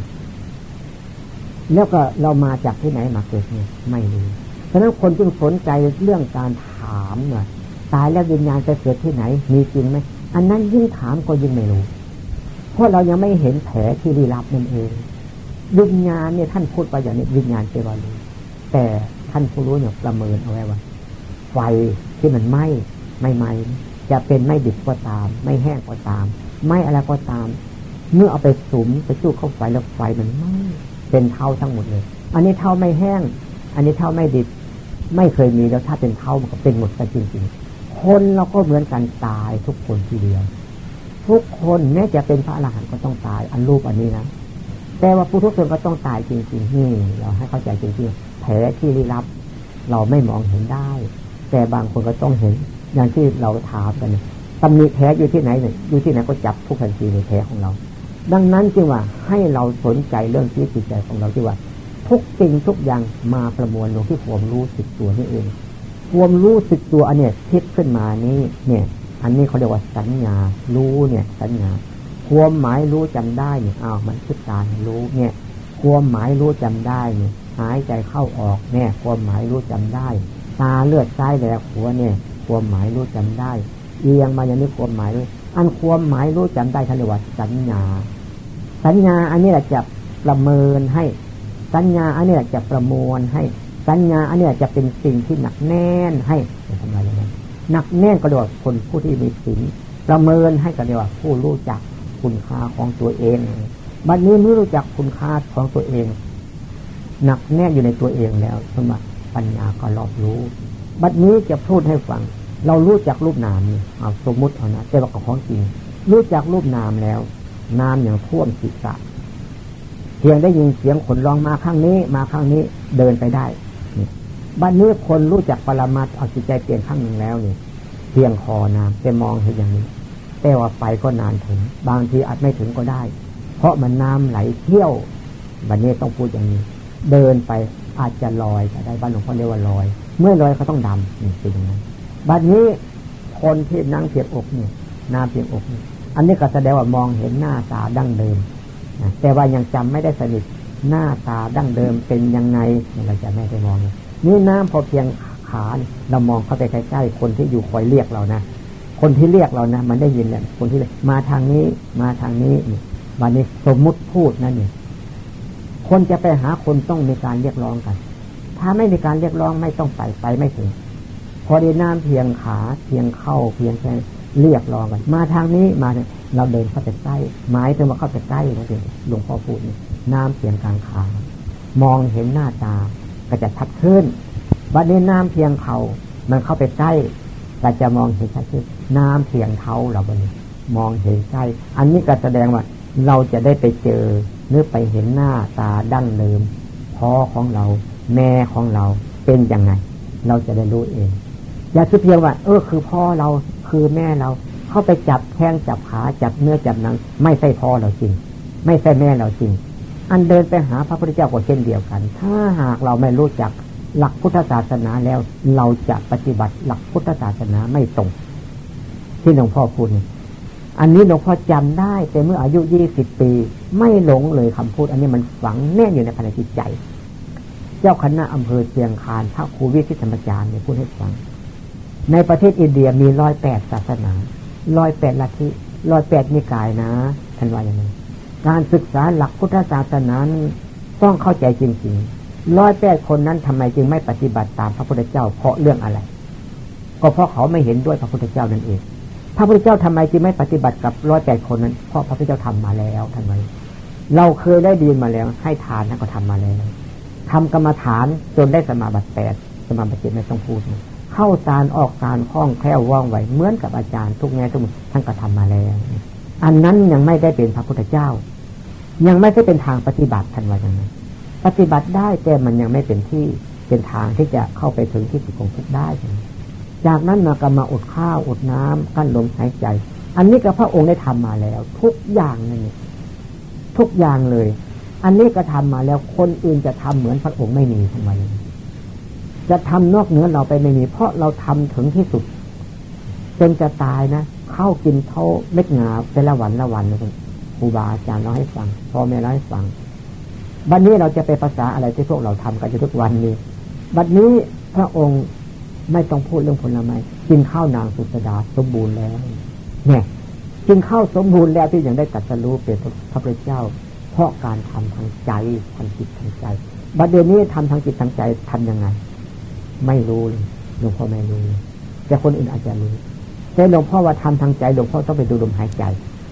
แล้วก็เรามาจากที่ไหนมาเกิดเนี่ยไม่รู้ฉะนั้นคนจึงสนใจเรื่องการถามเนี่ย ตายแล้ววิญญาณจะเกิดที่ไหน มีจริงไหมอันนั้นยิ่งถามก็ยิ่งไม่รู้เพราะเรายังไม่เห็นแผลที่ลี้ลับนั่นเอง วิญญาณเนี่ยท่านพูดไปอย่างนี้วิญญาณเจวารู้แต่ท่านผู้รู้เนี่ยประเมินเอาไว้ว่า ไฟที่มันไหม้ไม่ไหม้จะเป็นไม่ดิบก็ตาม ไม่แห้งก็ตาม ไม่อะไรก็ตาม เมื่อเอาไปสุมไปจู้เข้าไฟแล้วไฟมันไหม้เป็นเท่าทั้งหมดเลย อันนี้เท่าไม่แห้ง อันนี้เท่าไม่ดิบ ไม่เคยมีแล้วถ้าเป็นเท่ามันก็เป็นหมดกันจริงๆ คนเราก็เหมือนกันตายทุกคนทีเดียว ทุกคนแม้จะเป็นพระอรหันต์ก็ต้องตาย อันรูปอันนี้นะแต่ว่าผู้ทุกคนก็ต้องตายจริงๆนี่เราให้เข้าใจจริงๆแผลที่ลี้ลับ เราไม่มองเห็นได้ แต่บางคนก็ต้องเห็น อย่างที่เราถามกันตำหนิแผลอยู่ที่ไหนเนี่ยอยู่ที่ไหนก็จับทุกทันทีในแผลของเรา ดังนั้นจึงว่าให้เราสนใจเรื่องชีวิตจิตใจของเราที่ว่า ทุกสิ่งทุกอย่างมาประมวลลงที่ความรู้สึกตัวนี่เอง ความรู้สึกตัวอันเนี้ยคิดขึ้นมานี้เนี่ย อันนี้เขาเรียกว่าสัญญา รู้เนี่ย สัญญา ความหมายรู้จำได้เนี่ยอ้าวมันคือการรู้เนี่ยความหมายรู้จำได้เนี่ยหายใจเข้าออกเนี่ยความหมายรู้จำได้ ตาเลือดซ้ายแหลกหัวเนี่ยความหมายรู้จำได้ เอียงมาอย่างนี้ความหมายรู้อันความหมายรู้จำได้ทันเรียกว่าสัญญา สัญญาอันนี้แหละจะประเมินให้ สัญญาอันนี้แหละจะประมวลให้ สัญญาอันนี้จะเป็นสิ่งที่หนักแน่นให้ทำไมอย่างนั้นหนักแน่นก็เรียกว่าคนผู้ที่มีศีลประเมินให้ก็เรียกว่าผู้รู้จักคุณค่าของตัวเองบัดนี้เมื่อรู้จักคุณค่าของตัวเอง หนักแน่นอยู่ในตัวเองแล้วสมปัญญาก็รอบรู้ บัดนี้จะพูดให้ฟัง เรารู้จักรูปนามนี่เอาสมมุติเอานะแต่ว่าของจริง รู้จักรูปนามแล้วนามอย่างท่วมศีรษะเพียงได้ยินเสียงขนร้องมาข้างนี้ มาข้างนี้เดินไปได้ บัดนนี้คนรู้จักปรมัตเอาจิตใจเปลี่ยนข้างหนึ่งแล้วนี่เพียงคอนามแต่มองเห็นอย่างนี้ แต่ว่าไปก็นานถึง บางทีอาจไม่ถึงก็ได้ เพราะมันน้ำไหลเที่ยวบัดนนี้ต้องพูดอย่างนี้ เดินไปอาจจะลอยก็ได้บ้านหลวงพ่อเรียกว่าลอย เมื่อลอยเขาต้องดำนี่คืออย่างนั้นบัดนนี้คนที่นั่งเพียงอกเนี่ยน้ำเพียงอกนี่อันนี้ก็แสดงว่ามองเห็นหน้าตาดั้งเดิมแต่ว่ายังจำไม่ได้สนิทหน้าตาดั้งเดิมเป็นยังไงเราจะไม่ได้มอง นี่น้ำพอเพียงขาเรามองเข้าไปใกล้ๆคนที่อยู่คอยเรียกเรานะคนที่เรียกเรานะมันได้ยินแหละคนที่มาทางนี้มาทางนี้นี่วันนี้สมมุติพูดนั่นนี่คนจะไปหาคนต้องมีการเรียกร้องกัน ถ้าไม่มีการเรียกร้องไม่ต้องไปไปไม่ถึง พอได้น้ำเพียงขาเพียงเข้าเพียงแค่เรียกร้องกัน มาทางนี้มาเราเดินเข้าไปใกล้ไม้ถึงมาเข้าไปใกล้นั่นเองหลวงพ่อพูดนี่น้ำเพียงกลางขามองเห็นหน้าตา ก็จะชัดขึ้นบัดนี้น้ำเพียงเขามันเข้าไปใกล้ก็จะมองเห็นชัดขึ้นน้ำเพียงเท้าเราบัดนี้มองเห็นใกล้อันนี้ก็แสดงว่าเราจะได้ไปเจอเนื้อไปเห็นหน้าตาดั้งเดิมพ่อของเรา แม่ของเราเป็นยังไง เราจะได้รู้เอง อย่าคิดเพียงว่า เออ คือพ่อเราคือแม่เราเข้าไปจับแข้งจับขาจับเนื้อจับหนัง ไม่ใช่พ่อเราจริง ไม่ใช่แม่เราจริง อันเดินไปหาพระพุทธเจ้าก็เช่นเดียวกัน ถ้าหากเราไม่รู้จักหลักพุทธศาสนาแล้วเราจะปฏิบัติหลักพุทธศาสนาไม่ตรง ที่หลวงพ่อพูดอันนี้หลวงพ่อจำได้แต่เมื่ออายุยี่สิบปี ไม่หลงเลยคำพูด อันนี้มันฝังแน่นอยู่ในภายในจิตใจ เจ้าคณะอำเภอเชียงคานพระครูวิทิธรรมจารย์เนี่ยพูดให้ฟัง ในประเทศอินเดียมีร้อยแปดศาสนาร้อยแปดลัทธิร้อยแปดนิกายนะท่านว่าอย่างนี้ การศึกษาหลักพุทธศาสนาต้องเข้าใจจริงๆร้อยแปดคนนั้นทำไมจึงไม่ปฏิบัติตามพระพุทธเจ้าเพราะเรื่องอะไร ก็เพราะเขาไม่เห็นด้วยพระพุทธเจ้านั่นเอง พระพุทธเจ้าทำไมจึงไม่ปฏิบัติกับร้อยแปดคนนั้น เพราะพระพุทธเจ้าทำมาแล้วทำไมเราเคยได้ดีนมาแล้ว ให้ทานนั่นก็ทำมาแล้วทำกรรมฐานจนได้สมาบัติแปดสมาบัติเจ็ดไม่ต้องพูดเข้าตารออกตารคล่องแคล่วว่องไวเหมือนกับอาจารย์ทุกแง่ทุกมุมท่านก็ทำมาแล้ว อันนั้นยังไม่ได้เป็นพระพุทธเจ้า ยังไม่ใช่เป็นทางปฏิบัติทันว่าอย่างนั้นปฏิบัติได้แต่มันยังไม่เป็นที่เป็นทางที่จะเข้าไปถึงที่สุดของทุกได้ จากนั้นมาก็มาอดข้าวอดน้ำกั้นลมหายใจ อันนี้ก็พระองค์ได้ทำมาแล้ว ทุกอย่างนี่ทุกอย่างเลย อันนี้ก็ทำมาแล้วคนอื่นจะทำเหมือนพระองค์ไม่มีทำไมจะทำนอกเหนือเราไปไม่มี เพราะเราทำถึงที่สุดจนจะตายนะเข้ากินเท่าเม็ดงาแต่ละวันละวันเลย รูบาอาจารย์เราให้ฟังพ่อแม่เราให้ฟังบัดนนี้เราจะไปภาษาอะไรที่พวกเราทำกันทุกวันนี้บัดนนี้พระองค์ไม่ต้องพูดเรื่องผลไม้กินข้าวนางสุสดาสมบูรณ์แล้ว เนี่ยกินข้าวสมบูรณ์แล้วที่ยังได้ตัดสรู้เป็นพระพุทธเจ้า เพราะการทำทางใจทางจิตทางใจบัดเดี๋ยวนี้ทำทางจิตทางใจทํำยังไง ไม่รู้เลยหลวงพ่อไม่รู้แต่คนอื่นอาจจะรู้แต่หลวงพ่อว่าทำทางใจหลวงพ่อต้องไปดูลมหายใจ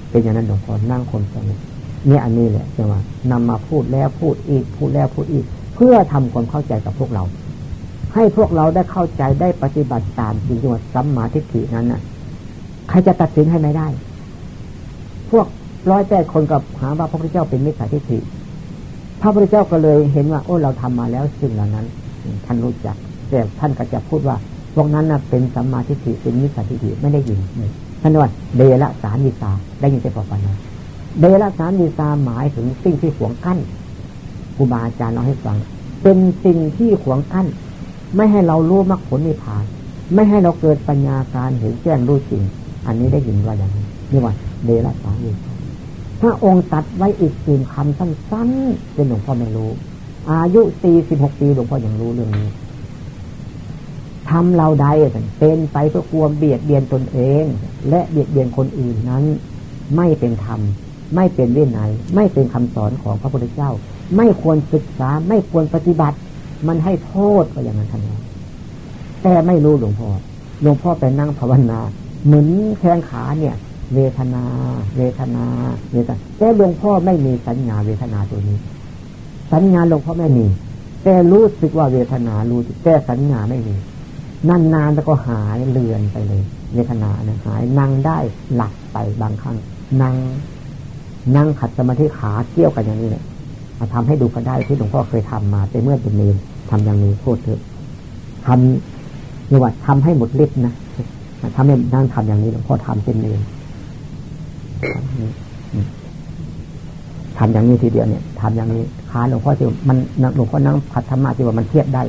เป็นอย่างนั้นหลวงพ่อนั่งคนสงบเนี่ยอันนี้แหละจะว่านำมาพูดแล้วพูดอีก พูดแล้วพูดอีก เพื่อทำความเข้าใจกับพวกเรา ให้พวกเราได้เข้าใจได้ปฏิบัติตามจริงจังสัมมาทิฏฐินั้นน่ะ ใครจะตัดสินให้ไม่ได้ พวกร้อยแปดคนกับหาว่าพระพุทธเจ้าเป็นมิจฉาทิฏฐิพระพุทธเจ้าก็เลยเห็นว่า โอ้เราทำมาแล้วสิ่งเหล่านั้น ท่านรู้จักแต่ท่านก็จะพูดว่าพวกนั้นน่ะเป็นสัมมาทิฏฐิเป็นมิจฉาทิฏฐิไม่ได้ยิน ท่านว่าเดละสารวิสาได้ยินใช่ปะปนะเดละสารวิสาหมายถึงสิ่งที่ขวงกั้นครูบาอาจารย์เราให้ฟัง เป็นสิ่งที่ขวงกั้น ไม่ให้เรารู้มรรคผลนิพพาน ไม่ให้เราเกิดปัญญาการเห็นแจ้งรู้จริง อันนี้ได้ยินว่าอย่างนี้นี่ว่าเดละสารวิสาพระองค์ตัดไว้อีกสี่คำสั้นๆเป็นหลวงพ่อไม่รู้ อายุสี่สิบหกปีหลวงพ่อยังรู้เรื่องนี้ ทำเราใดเป็นไปเพื่อความเบียดเบียนตนเอง และเบียดเบียนคนอื่นนั้น ไม่เป็นธรรมไม่เป็นวินัยไม่เป็นคำสอนของพระพุทธเจ้า ไม่ควรศึกษาไม่ควรปฏิบัติ มันให้โทษก็อย่างนั้นท่านแต่ไม่รู้หลวงพ่อหลวงพ่อไปนั่งภาวนา เหมือนแข้งขาเนี่ย เวทนา เวทนาเวทนาแต่หลวงพ่อไม่มีสัญญาเวทนาตัวนี้ สัญญาหลวงพ่อไม่มี แต่รู้สึกว่าเวทนารู้แต่สัญญาไม่มี นานๆแล้วก็หายเลือนไปเลยเวทนาเนี่ยหายนั่งได้หลับไปบางครั้ง นั่ง นั่งขัดสมาธิขาเกี่ยวกันอย่างนี้เลยมาทำให้ดูก็ได้ที่หลวงพ่อเคยทำมาแต่เมื่อเป็นเนรทำอย่างนี้โทษเถอะทำนี่ว่าทำให้หมดฤทธิ์นะทำให้นั่งทำอย่างนี้หลวงพ่อทำเป็นเนรทำอย่างนี้ทีเดียวเนี่ยทำอย่างนี้ขาหลวงพ่อที่มันหลวงพ่อนั่งขัดธรรมะที่ว่ามันเทียบได้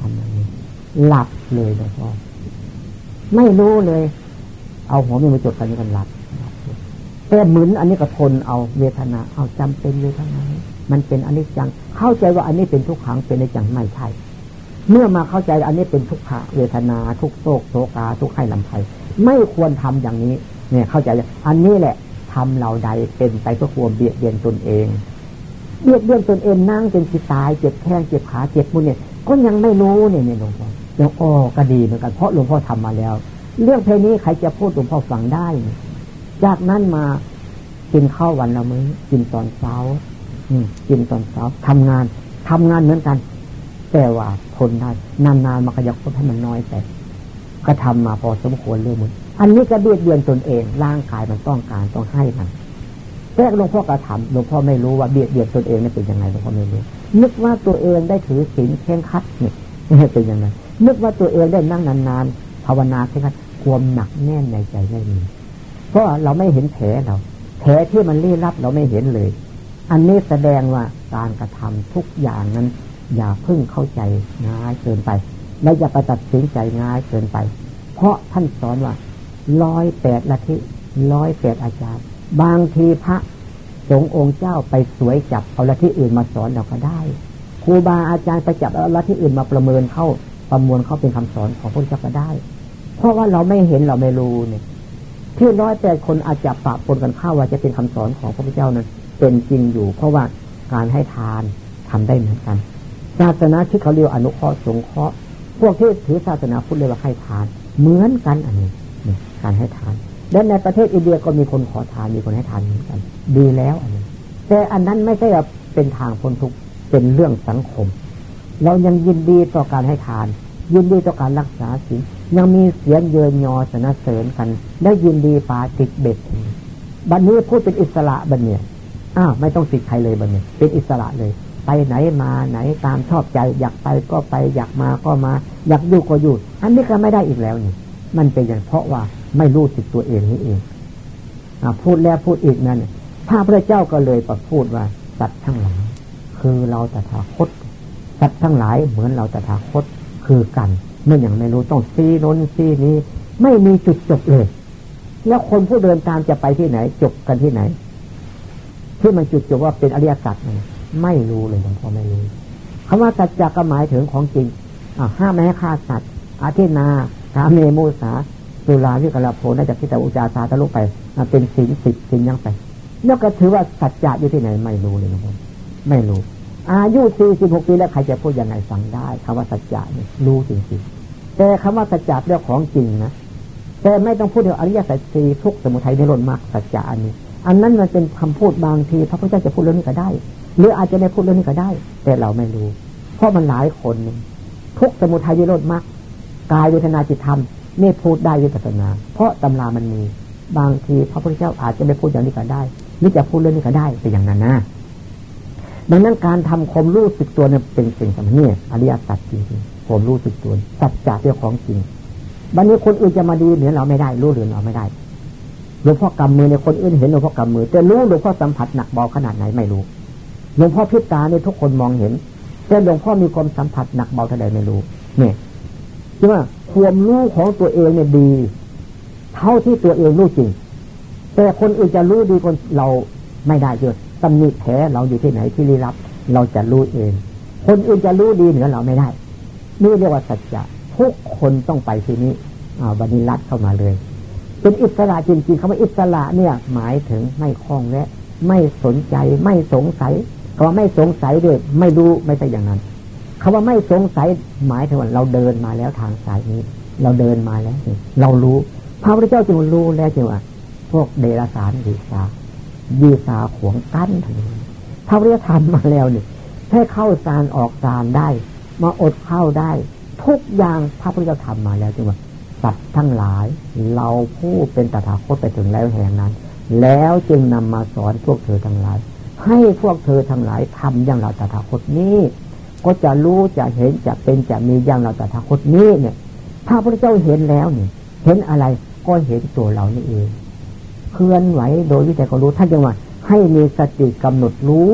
ทำอย่างนี้ หลับเลยหลวงพ่อไม่รู้เลย เอาหัวมีมาจดกันนี้กันหลับแต่เหมือนอันนี้ก็ทนเอาเวทนา เอาจำเป็นเวทนา มันเป็นอันนี้จัง เข้าใจว่าอันนี้เป็นทุกขังเป็นในจังไม่ใช่เมื่อมาเข้าใจอันนี้เป็นทุกขะเวทนา ทุกโศกโศกา ทุกไข้ลำไส้ไม่ควรทำอย่างนี้ เนี่ยเข้าใจเลยอันนี้แหละทำเราใดเป็นไปเพื่อความเบียดเบียนตนเองเบียดเบียนตนเองนั่งจนจิตตาย เจ็บแข้งเจ็บขาเจ็บมือเนี่ย ก็ยังไม่รู้เนี่ยเนี่ยหลวงพ่อหลวงพ่อก็ดีเหมือนกันเพราะหลวงพ่อทำมาแล้ว เรื่องเพลงนี้ใครจะพูดหลวงพ่อฟังได้ จากนั้นมากินข้าววันละมื้อกินตอนเช้ากินตอนเช้าทำงานทำงานเหมือนกัน แต่ว่าทนได้นานๆมาขยับก็ให้มันน้อยแต่ก็ทำมาพอสมควรเรื่องมันอันนี้ก็เบียดเบียนตนเอง ร่างกายมันต้องการต้องให้มันแต่หลวงพ่อกระทำหลวงพ่อไม่รู้ว่าเบียดเบียนตนเองนี่เป็นยังไงหลวงพ่อไม่รู้ นึกว่าตัวเองได้ถือศีลเข่งคัดเนี่ยเป็นยังไงนึกว่าตัวเองได้นั่งนานๆภาวนาเข่งคัดความหนักแน่นในใจไม่มีเพราะเราไม่เห็นแผลเราแผลที่มันลี้ลับเราไม่เห็นเลย อันนี้แสดงว่าการกระทำทุกอย่างนั้น อย่าเพิ่งเข้าใจง่ายเกินไป และอย่าไปตัดสินใจง่ายเกินไป เพราะท่านสอนว่าร้อยแปดละทิร้อยแปดอาจารย์ บางทีพระ สงองค์เจ้าไปสวยจับเอาละที่อื่นมาสอนเราก็ได้ครูบาอาจารย์ไปจับเอาละที่อื่นมาประเมินเข้าประมวลเข้าเป็นคำสอนของพระเจ้าก็ได้ เพราะว่าเราไม่เห็นเราไม่รู้เนี่ยที่ร้อยแปดคนอาจจะปะปนกันเข้าว่าจะเป็นคำสอนของพระพุทธเจ้านั้นเป็นจริงอยู่ เพราะว่าการให้ทานทำได้เหมือนกันศาสนาที่เขาเรียกอนุเคราะห์สงเคราะห์พวกที่ถือศาสนาพุทธเรียกว่าให้ทาน เหมือนกันอันนี้การให้ทาน และในประเทศอินเดียก็มีคนขอทานมีคนให้ทานเหมือนกัน ดีแล้วอันนี้แต่อันนั้นไม่ใช่เป็นทางพ้นทุกเป็นเรื่องสังคม เรายังยินดีต่อการให้ทาน ยินดีต่อการรักษาศีลยังมีเสียงเยินยอสนเสริญกันได้ยินดีปาติดเบ็ดบัดนนี้พูดเป็นอิสระบัดเนี่ยอ้าวไม่ต้องติดใครเลยบัดเนี่ยเป็นอิสระเลย ไปไหนมาไหนตามชอบใจ อยากไปก็ไปอยากมาก็มา อยากอยู่ก็อยู่ อันนี้ก็ไม่ได้อีกแล้วนี่มันเป็นอย่างเพราะว่า ไม่รู้สึกตัวเองนี่เองอพูดแล้วพูดอีกนั่นพระพุทธเจ้าก็เลยประพูดว่าสัตว์ทั้งหลายคือเราตถาคต สัตว์ทั้งหลายเหมือนเราตถาคตคือกันเมื่ออย่างไม่รู้ต้องซีน้นซีนี้ ไม่มีจุดจบเลย แล้วคนผู้เดินตามจะไปที่ไหน จบกันที่ไหนที่มันจุดจบว่าเป็นอริยสัจไม่รู้เลยหลวงพ่อไม่รู้คำว่าสัจจะก็หมายถึงของจริงห้ามไม่ให้ฆ่าสัตว์อาทินาสาเมมูสา สุราวิกลาโพน่าจะพิจารอุจาสาทะลุไปเป็นสินสิบสินยังไปแล้วก็ถือว่าสัจจะอยู่ที่ไหนไม่รู้เลยนะครับไม่รู้ อายุสี่สิบหกปีแล้วใครจะพูดยังไงฟังได้คำว่าสัจจะเนี่ยรู้จริงๆแต่คำว่าสัจจะเรื่องของจริงนะแต่ไม่ต้องพูดถึงอริยสัจสี่ทุกสมุทัยในรนมากสัจจะอันนี้ อันนั้นมันเป็นคำพูดบางที พระพุทธเจ้าจะพูดเรื่องนี้ก็ได้ หรืออาจจะไม่พูดเรื่องนี้ก็ได้ แต่เราไม่รู้ เพราะมันหลายคนทุกสมุทัยในรนมากกายเวทนาจิตธรรม นี่พูดได้วิปัสนา เพราะตำรามันมีบางทีพระพุทธเจ้าอาจจะไม่พูดอย่างนี้ก็ได้หรือจะพูดเรื่องนี้ก็ได้เป็นอย่างนั้นนะดังนั้นการทำความรู้สึกตัวเนี่ยเป็นสิ่งสำคัญเนี่ยอริยสัจจริงๆความรู้สึกตัวสัจจะเรื่องของจริงวันนี้คนอื่นจะมาดีเหนือเราไม่ได้ รู้เหนือเราไม่ได้หลวงพ่อกำมือในคนอื่นเห็นหลวงพ่อกำมือแต่รู้หลวงพ่อสัมผัสหนักเบาขนาดไหนไม่รู้หลวงพ่อพิจารณาเนี่ยทุกคนมองเห็นแต่หลวงพ่อมีความสัมผัสหนักเบาเท่าใดไม่รู้ เนี่ย ใช่ไหมความรู้ของตัวเองเนี่ยดี เท่าที่ตัวเองรู้จริง แต่คนอื่นจะรู้ดีคนเราไม่ได้เยตำหนิแผลเราอยู่ที่ไหนที่ลี้ลับ เราจะรู้เอง คนอื่นจะรู้ดีเหนือเราไม่ได้ นี่เรียกว่าสัจจะทุกคนต้องไปที่นี้วันนี้รัดเข้ามาเลย เป็นอิสระจริงๆคำว่าอิสระเนี่ย หมายถึงไม่คล้องแวะไม่สนใจไม่สงสัยคำว่าไม่สงสัยด้วยไม่รู้ไม่ใช่อย่างนั้น คำว่าไม่สงสัยหมายถึงว่าเราเดินมาแล้วทางสายนี้ เราเดินมาแล้วเรารู้พระพุทธเจ้าจึงรู้แล้วจึงว่า พวกเดรัจฉานดีสายีสาขวงกั้นทันพระพุทธธรรมมาแล้วนี่ให้เข้าสารออกสารได้ มาอดเข้าได้ ทุกอย่างพระพุทธเจ้าทำมาแล้วจึงว่าสัตว์ทั้งหลาย เราผู้เป็นตถาคตไปถึงแล้วแห่งนั้น แล้วจึงนำมาสอนพวกเธอทั้งหลาย ให้พวกเธอทั้งหลายทำอย่างเราตถาคตนี้ ก็จะรู้จะเห็นจะเป็นจะมีอย่างเราแตถาคตนี้เนี่ยพระพุทธเจ้าเห็นแล้วเนี่ย เห็นอะไรก็เห็นตัวเรานี่เอง เคลื่อนไหวโดยวิจัยก็รู้ท่านจังว่า ให้มีสติกำหนดรู้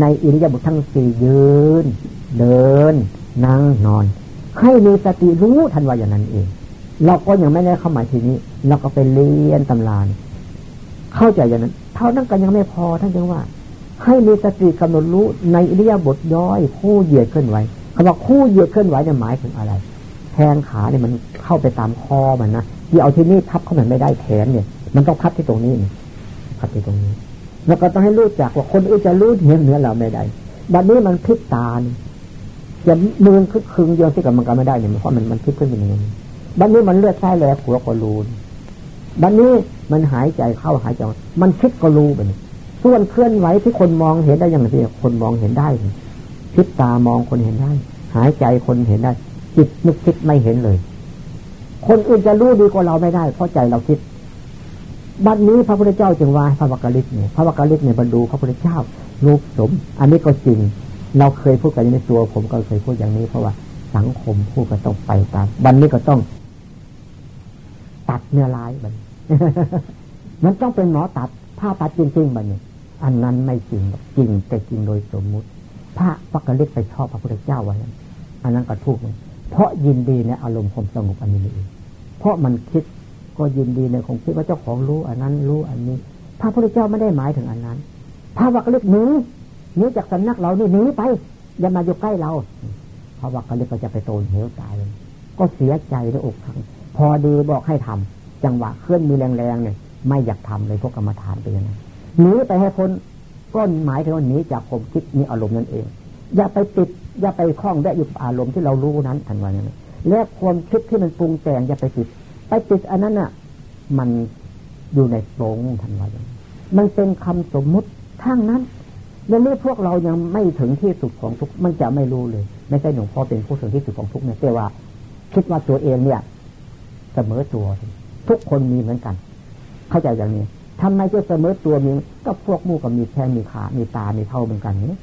ในอิริยาบถทั้งสี่ยืน เดิน นั่งนอน ให้มีสติรู้ทันว่าอย่างนั้นเอง เราก็ยังไม่ได้เข้ามาทีนี้ เราก็ไปเรียนตำรานเข้าใจอย่างนั้น เท่านั้นก็ยังไม่พอท่านจังว่า ให้มีสติกำหนดรู้ในอิริยาบถย่อยคู่เหยียดเคลื่อนไหวคำว่าคู่เหยียดเคลื่อนไหวเนี่ยหมายถึงอะไรแทนขาเนี่ยมันเข้าไปตามคอมันนะที่เอาที่นี่ทับเข้ามันไม่ได้แขนเนี่ย มันต้องพับที่ตรงนี้นี่พับที่ตรงนี้ แล้วก็ต้องให้รู้จักว่าคนอื่นจะรู้เห็นเหนือเราไม่ได้บัดนี้มันพลิกตาจะมือคึกคึงโยนที่กับมันก็ไม่ได้เนี่ยเพราะมันมันพลิกขึ้นเป็นอย่างนี้บัดนี้มันเลือดใต้แหลกหัวก็รู้บัดนี้มันหายใจเข้าหายใจมันคิดก็รู้ไป ส่วนเคลื่อนไหวที่คนมองเห็นได้อย่างที่คนมองเห็นได้พิษตามองคนเห็นได้ หายใจคนเห็นได้ จิตนึกคิดไม่เห็นเลย คนอื่นจะรู้ดีกว่าเราไม่ได้ เพราะใจเราคิดบัดนี้พระพุทธเจ้าจึงว่าพระวักกะลิกเนี่ยพระวักกะลิกเนี่ยบรรลุพระพุทธเจ้ารูปสม อันนี้ก็จริง เราเคยพูดกันในตัว ผมก็เคยพูดอย่างนี้เพราะว่าสังคมผู้ก็ต้องไปตามบัดนนี้ก็ต้อง ตัดเนื้อลายมันมันต้องเป็นหมอตัดผ้าตัดจริงๆมันเนี่ย อันนั้นไม่จริงจริงแต่จริงโดยสมมุติ พระปักกะเล็กไปชอบพระพุทธเจ้าไว้อันนั้นก็ถูกเพราะยินดีในอารมณ์ความสงบอันนี้เองเพราะมันคิดก็ยินดีในของคิดว่าเจ้าของรู้อันนั้นรู้อันนี้ พระพุทธเจ้าไม่ได้หมายถึงอันนั้น พระวักกะเล็กหนีหนีจากสำนักเรานี่หนีไป อย่ามาอยู่ใกล้เราพระวักกะเล็กก็จะไปโตนเหวตายเลยก็เสียใจด้วยอกทั้งพอดีบอกให้ทำจังหวะเคลื่อนมีแรงๆเนี่ยไม่อยากทำเลยพวกกรรมฐานไปยังไง หนีไปให้พ้นก็หมายถึงว่าหนีจากความคิดนี้อารมณ์นั่นเอง อย่าไปติดอย่าไปคล้องแวะอยู่อารมณ์ที่เรารู้นั้นทันวันนั้นและความคิดที่มันปรุงแต่งอย่าไปติด ไปติดอันนั้นอะ มันอยู่ในโปรงทันวันมันเป็นคำสมมุติทั้งนั้นและเมื่อพวกเรายังไม่ถึงที่สุดของทุกมันจะไม่รู้เลย ไม่ใช่หลวงพ่อเป็นผู้ถึงที่สุดของทุกเนี่ยแต่ว่า คิดว่าตัวเองเนี่ยเสมอตัว ทุกคนมีเหมือนกัน เข้าใจอย่างนี้ ทำไมจะเสมอตัวมีก็พวกมู่กับมีแข้งมีขา มีตา มีเท่าเหมือนกันนี้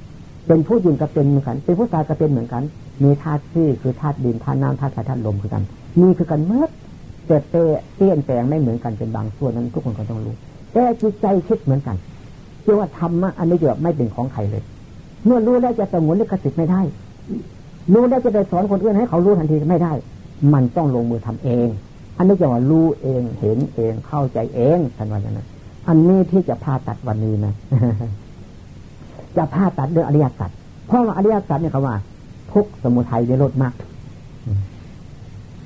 เป็นผู้หญิงก็เป็นเหมือนกัน เป็นผู้ชายก็เป็นเหมือนกัน มีธาตุที่คือธาตุดินธาตุน้ำธาตุไฟธาตุลมคือกันมีคือกันเมื่อแต่เปเปลี่ยนแปลงไม่เหมือนกันเป็นบางส่วนนั้นทุกคนก็ต้องรู้ แต่จิตใจคิดเหมือนกันเชื่อว่าธรรมะอันนี้จะไม่เป็นของใครเลย เมื่อรู้แล้วจะสงวนลิขสิทธิ์ไม่ได้ รู้แล้วจะไปสอนคนอื่นให้เขารู้ทันทีไม่ได้ มันต้องลงมือทำเอง อันนี้จะว่ารู้เองเห็นเองเข้าใจเองท่านว่าอย่างนั้น อันนี้ที่จะพาตัดวันนี้นะจะพาตัดเรื่องอริยสัจเพราะว่าอริยสัจเนี่ยเขาว่า ทุกสมุทัยนิโรธมาก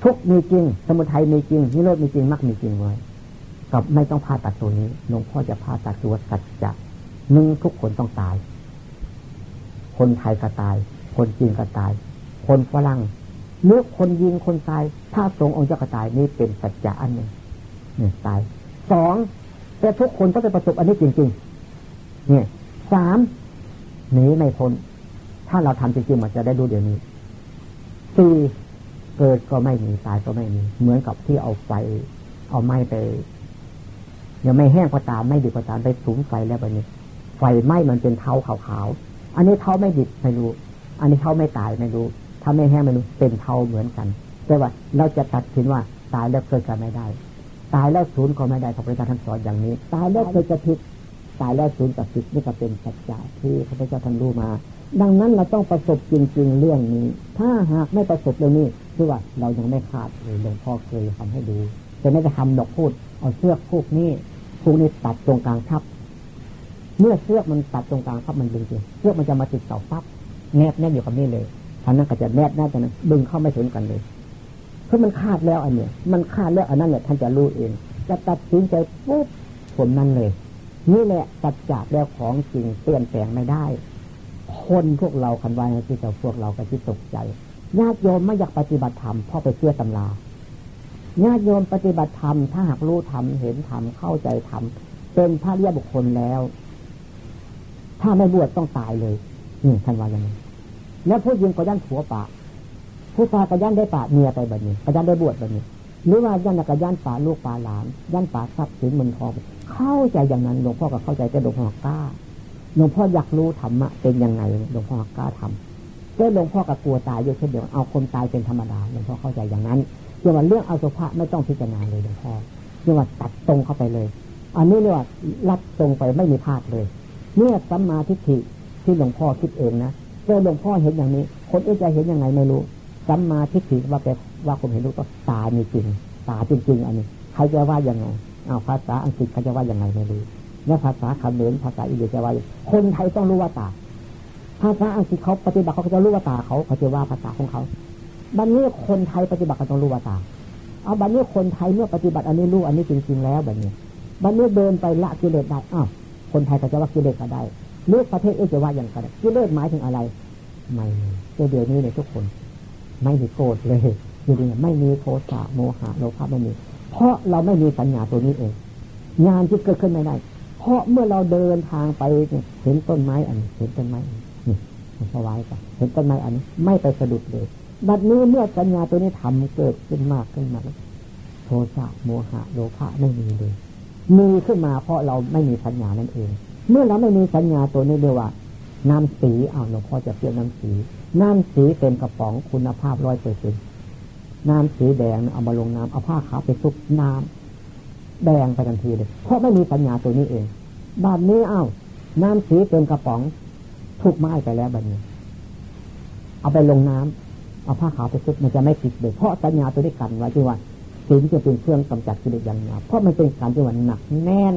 ทุกมีจริง สมุทัยมีจริงนิโรธมีจริงมากมีจริงไว้กับไม่ต้องพาตัดตัวนี้หลวงพ่อจะพาตัดตัวสัจจะหนึ่งทุกคนต้องตาย คนไทยก็ตาย คนจีนก็ตาย คนฝรั่งเมื่อคนยิงคนตาย ถ้าทรงองค์เจ้ากระตายนี่เป็นสัจจะอันหนึ่งเนี่ยตายสอง แต่ทุกคนต้องไประสบอันนี้จริง ๆ เนี่ยสามหนีไม่พ้น ถ้าเราทำจริงๆมันจะได้ดูเดี๋ยวนี้สี่เกิดก็ไม่มีตายก็ไม่มี เหมือนกับที่เอาไฟ เอาไม้ไปยังไม่แห้งก็ตามไม่ดีก็ตามไปสูงไฟแล้วแบบนี้ ไฟไหม้มันเป็นเท้าขาวๆอันนี้เท้าไม่ดิบไม่รู้ อันนี้เท้าไม่ตายไม่รู้ ถ้าไม่แห้งมันเป็นเท้าเหมือนกันแต่ว่าเราจะตัดสินว่าตายแล้วเกิดกันไม่ได้ ตายแล้วศูนย์ก็ไม่ได้พระพุทธเจ้าท่านสอนอย่างนี้ ตายแล้วเคยจะผิดตายแล้วศูนย์กับผิดนี่ก็เป็นสัจจะที่พระพุทธเจ้าท่านรู้มา ดังนั้นเราต้องประสบจริง ๆ เรื่องนี้ ถ้าหากไม่ประสบเรื่องนี้คือว่าเรายังไม่ขาดเลยหลวงพ่อเคยทำให้ดูจะไม่ได้ทำดอกพูด เอาเสื้อพวกนี้พวกนี้ตัดตรงกลางทับ เมื่อเสื้อมันตัดตรงกลางทับมันดึงจริงเสื้อมันจะมาติดเสาปั๊บแนบแน่นอยู่กับนี่เลยท่านนั้นก็จะแนบแน่นแต่นั้นดึงเข้าไม่ถึงกันเลย เพราะมันขาดแล้วอันเนี้ยมันขาดแล้วอันนั้นเนี่ยท่านจะรู้เอง จะตัดสินใจปุ๊บผมนั่นเลย นี่แหละตัดจากแล้วของจริงเปลี่ยนแปลงไม่ได้ คนพวกเราคันวายที่จะพวกเราก็ที่ตกใจญาติโยมไม่อยากปฏิบัติธรรมเพราะไปเชื่อตำราญาติโยมปฏิบัติธรรมถ้าหากรู้ธรรมเห็นธรรมเข้าใจธรรมเป็นพระเรียบุคคลแล้ว ถ้าไม่บวชต้องตายเลยนี่ท่านว่าอย่างนี้แล้วผู้ยิงก็ยันผัวปะ ผู้ชายก็ยันได้ปะเมียไปแบบนี้ก็ยันได้บวชแบบนี้ หรือว่ายันก็ยันป่าลูกป่าหลาน ยันป่าทรัพย์สินเงินทอง เข้าใจอย่างนั้นหลวงพ่อก็เข้าใจแต่หลวงพ่อกล้าหลวงพ่ออยากรู้ธรรมะเป็นยังไงหลวงพ่อกล้าทำแต่หลวงพ่อกับกลัวตายอยู่เช่นเดียวเอาคนตายเป็นธรรมดาหลวงพ่อเข้าใจอย่างนั้นเกี่ยวกับเรื่องอสุภะไม่ต้องพิจารณาเลยหลวงพ่อเรียกว่าตัดตรงเข้าไปเลย อันนี้เรียกว่ารับตรงไปไม่มีพลาดเลยเนี่ยสัมมาทิฏฐิที่หลวงพ่อคิดเองนะเจอหลวงพ่อเห็นอย่างนี้ คนอื่นจะเห็นยังไงไม่รู้ สัมมาทิฏฐิว่าแปลว่าคนเห็นรู้ก็ตามีจริงตาจริงๆ อันนี้ใครจะว่ายังไงเอาภาษาอังกฤษเขาจะว่ายังไงไม่รู้แล้วภาษาคำเหนือภาษาอินเดียจะว่าคนไทยต้องรู้ว่าตา ภาษาอังกฤษเขาปฏิบัติเขาจะรู้ว่าตาเขาเขาจะว่าภาษาของเขาบัดนนี้คนไทยปฏิบัติก็ต้องรู้ว่าตา เอาบัดนนี้คนไทยเมื่อปฏิบัติอันนี้รู้อันนี้จริง ๆ แล้วแบบนี้บัดนนี้เดินไปละกิเลสได้อ้าวคนไทยก็จะว่ากิเลสก็ได้เลือกประเทศเอจะว่าอย่างไรกิเลสหมายถึงอะไร ไม่เดี๋ยวนี้เนี่ยทุกคน ไม่มีโกรธเลยอยู่ดีไม่มีโทสะโมหะโลภะไม่มี เพราะเราไม่มีสัญญาตัวนี้เอง งานที่เกิดขึ้นไม่ได้ เพราะเมื่อเราเดินทางไปเห็นต้นไม้อันเห็นต้นไม้นี่พอไว้ปเห็นต้นไม้อันนี้ ไม่ไปสะดุดเลยบัดนี้เมื่อสัญญาตัวนี้ทำเกิดขึ้นมากขึ้นมาโทสะโมหะโลภะไม่มีเลยมีขึ้นมาเพราะเราไม่มีสัญญานั่นเอง เมื่อเราไม่มีสัญญาตัวนี้เดียวว่าน้ำสีเอาหลวงพ่อจะเทียบน้ำสี น้ำสีเป็นกระป๋องคุณภาพร้อยเปอร์เซ็นน้ำสีแดงเอามาลงน้ำเอาผ้าขาวไปซุกน้ำแดงไปทันทีเลย เพราะไม่มีสัญญาตัวนี้เองบัดนี้เอาน้ำสีเป็นกระป๋องทุกไม้ไปแล้วบัดนี้ เอาไปลงน้ำเอาผ้าขาวไปซุกมันจะไม่ติดเลยเพราะสัญญาตัวนี้กันไว้ที่ว่าสิ่งจะเป็นเครื่องกำจัดกิเลสอย่างหนาเพราะมันเป็นการที่ว่าหนักแน่น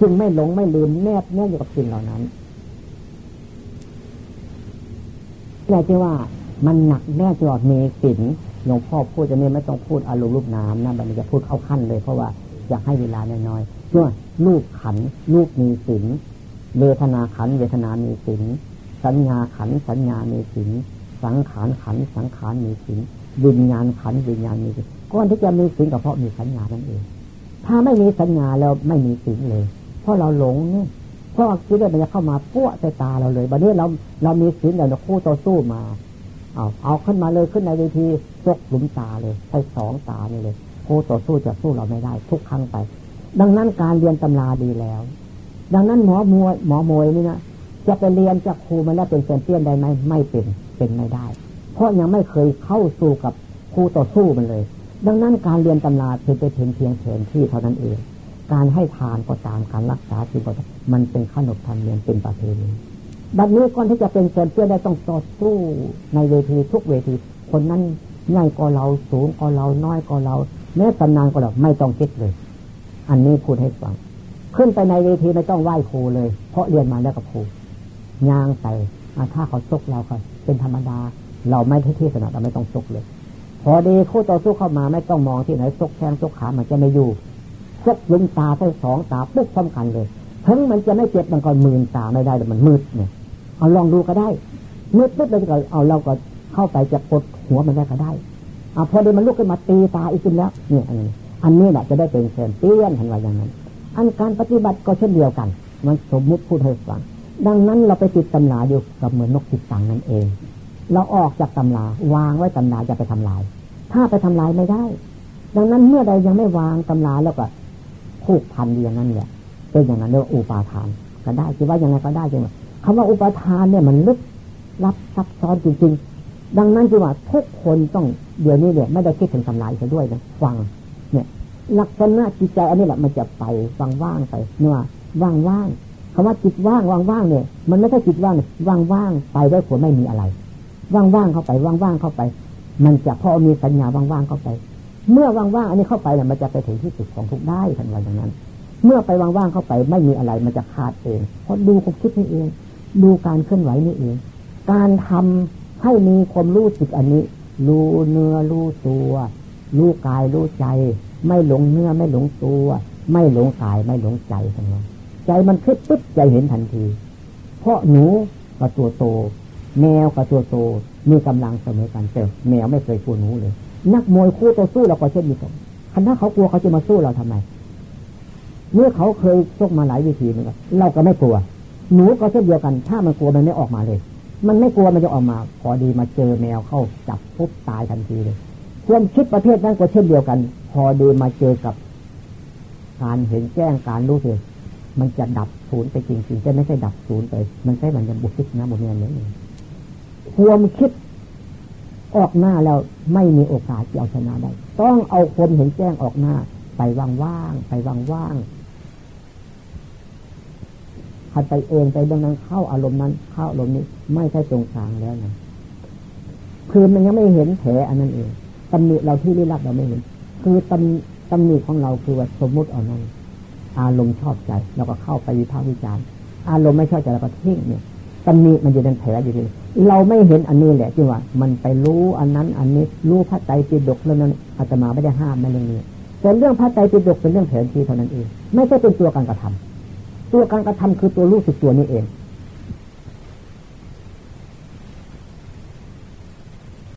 จึงไม่หลงไม่ลืมแนบแน่นอยู่กับสิ่งเหล่านั้น แต่ที่ว่ามันหนักแน่จอดเมสินหลวงพ่อพูดจะนี่ไม่ต้องพูดอารมณ์รูปนามนะมันจะพูดเข้าขั้นเลยเพราะว่าอยากให้เวลาน้อยๆด้วยรูปขันรูปมีสินเวทนาขันเวทนามีสินสัญญาขันสัญญามีสินสังขารขันสังขารมีสินวิญญาณขันวิญญาณมีสินก่อนที่จะมีสินก็เพราะมีสัญญานั่นเอง ถ้าไม่มีสัญญาแล้วไม่มีสินเลย เพราะเราหลงเนี่ย เพราะคิดว่ามันจะเข้ามาปั้วใส่ตาเราเลยบัดนี้เราเรามีสินเราคู่ต่อสู้มา เอาเอาขึ้นมาเลยขึ้นในเวทียกหลุมตาเลยใช้สองตานี่เลยคู่ต่อสู้จะสู้เราไม่ได้ ทุกครั้งไป ดังนั้นการเรียนตำราดีแล้ว ดังนั้นหมอมวยหมอมวยนี่นะจะไปเรียนจากครูมาแล้วเป็นแชมเปี้ยนได้ไหมไม่เป็นเป็นไม่ได้ เพราะยังไม่เคยเข้าสู่กับคู่ต่อสู้มันเลย ดังนั้นการเรียนตำราเป็นไปเพียงเพียงแผนที่เท่านั้นเอง การให้ทานก็ตามการรักษาสิ่ก็ตามมันเป็นขนบธรรมเนียมเป็นประเพณีบัดนี้ก่อนที่จะเป็นแชมเปี้ยได้ต้องต่อสู้ในเวทีทุกเวที คนนั้นใหญ่กว่าเราสูงกว่าเราน้อยกว่าเราแม้ตำนานกว่าเราไม่ต้องคิดเลย อันนี้พูดให้ฟังขึ้นไปในเวทีไม่ต้องไหว้ครูเลย เพราะเรียนมาแล้วกับครูยางใส่ถ้าเขาซกเราก็เป็นธรรมดา เราไม่ที่ที่สนับเราไม่ต้องซกเลย พอดีคู่ต่อสู้เข้ามาไม่ต้องมองที่ไหนซกแข้งซกขามันจะไม่อยู่ ซกลุงตาใส่สองตาปุ๊บสำคัญเลยถึงมันจะไม่เจ็บมันก็มืนตาไม่ได้แต่มันมืดเนี่ยเอาลองดูก็ได้มืดปุ๊บเราก็เอาเราก็เข้าไปจะกดหัวมันได้ก็ได้อาพอดีมันลุกขึ้นมาตีตาอีกขึ้นแล้วเนี่ยอันนี้อันนี้แหละจะได้เป็นแชมเปี้ยนเห็นว่าอย่างนั้น อันการปฏิบัติก็เช่นเดียวกัน มันสมมุติพูดให้ฟังดังนั้นเราไปติดตำราอยู่กับเหมือนนกติดตังนั่นเอง เราออกจากตำราวางไว้ตำราจะไปทำลาย ถ้าไปทำลายไม่ได้ ดังนั้นเมื่อใดยังไม่วางตำราแล้วก็ ผูกพันอย่างนั้นเนี่ยเป็นอย่างนั้นเรียกว่าอุปาทาน ก็ได้คิดว่าอยังไงก็ได้จริงๆคำว่าอุปาทานเนี่ยมันลึกลับซับซ้อนจริงๆ ดังนั้นจึงว่าทุกคนต้องเดี๋ยวนี้เนี่ยไม่ได้คิดถึงทำลายซะด้วยนะฟังเนี่ยลักษณะจิตใจอันนี้แหละมันจะไปว่างๆไปเนื่อว่างๆคำว่าจิตว่างว่างๆเนี่ย มันไม่ใช่จิตว่างว่างๆไปด้วยผลไม่มีอะไร ว่างๆเข้าไปว่างๆเข้าไป มันจะพอมีสัญญาว่างๆเข้าไป เมื่อว่างๆอันนี้เข้าไปเนี่ยมันจะไปถึงที่สุดของทุกได้ทันวันอย่างนั้น เมื่อไปว่างๆเข้าไปไม่มีอะไรมันจะขาดเองเพราะดูความคิดนี่เอง ดูการเคลื่อนไหวนี่เอง การทำให้มีความรู้สึกอันนี้ รู้เนื้อรู้ตัว รู้กายรู้ใจ ไม่หลงเนื้อไม่หลงตัว ไม่หลงกายไม่หลงใจทั้งนั้นใจมันคิดปุ๊บใจเห็นทันที เพราะหนูกับตัวโต แมวกับตัวโตมีกำลังเสมอกันเจอแมวไม่เคยกลัวหนูเลย นักมวยคู่ต่อสู้เราก็เช่นเดียวกันคันถ้าเขากลัวเขาจะมาสู้เราทำไม เมื่อเขาเคยชกมาหลายวิธีเหมือนกันเราก็ไม่กลัว หนูก็เช่นเดียวกัน ถ้ามันกลัวมันไม่ออกมาเลย มันไม่กลัวมันจะออกมา พอดีมาเจอแมวเข้าจับปุ๊บตายทันทีเลยความคิดประเภทนั้นก็เช่นเดียวกัน พอดีมาเจอกับ การเห็นแจ้งการรู้สึกมันจะดับศูนย์ไปจริงๆจะไม่ใช่ดับศูนย์ไป มันใช่มันจะบุคิดนะบุญเงินเลยความคิด ออกหน้าแล้วไม่มีโอกาสจะเอาชนะได้ ต้องเอาความเห็นแจ้งออกหน้า ไปว่างๆไปว่างๆขัดไปเองไปดังนั้นเข้าอารมณ์นั้น เข้าอารมณ์นี้ ไม่ใช่ตรงกลางแล้วนะคือมันยังไม่เห็นแผลอันนั้นเองตำหนิเราที่ลี้ลับเราไม่เห็น คือตำตำหนิของเราคือว่าสมมุติเอานั้น อารมณ์ชอบใจเราก็เข้าไปวิพากษ์วิจารณ์อารมณ์ไม่ชอบใจเราก็ทิ้งเนี่ยตำหนิมันอยู่ในแผลอยู่ดี เราไม่เห็นอันนี้แหละจีงว่า มันไปรู้อันนั้นอันนี้รู้พระใจปิดกเรื่องนั้นอาตมาไม่ได้ห้ามในเรื่องนี้แต่เรื่องพระใจปิดกเป็นเรื่องแผนที่เท่านั้นเอง ไม่ใช่เป็นตัวการกระทำตัวการกระทำคือตัวรู้สึกตัวนี้เอง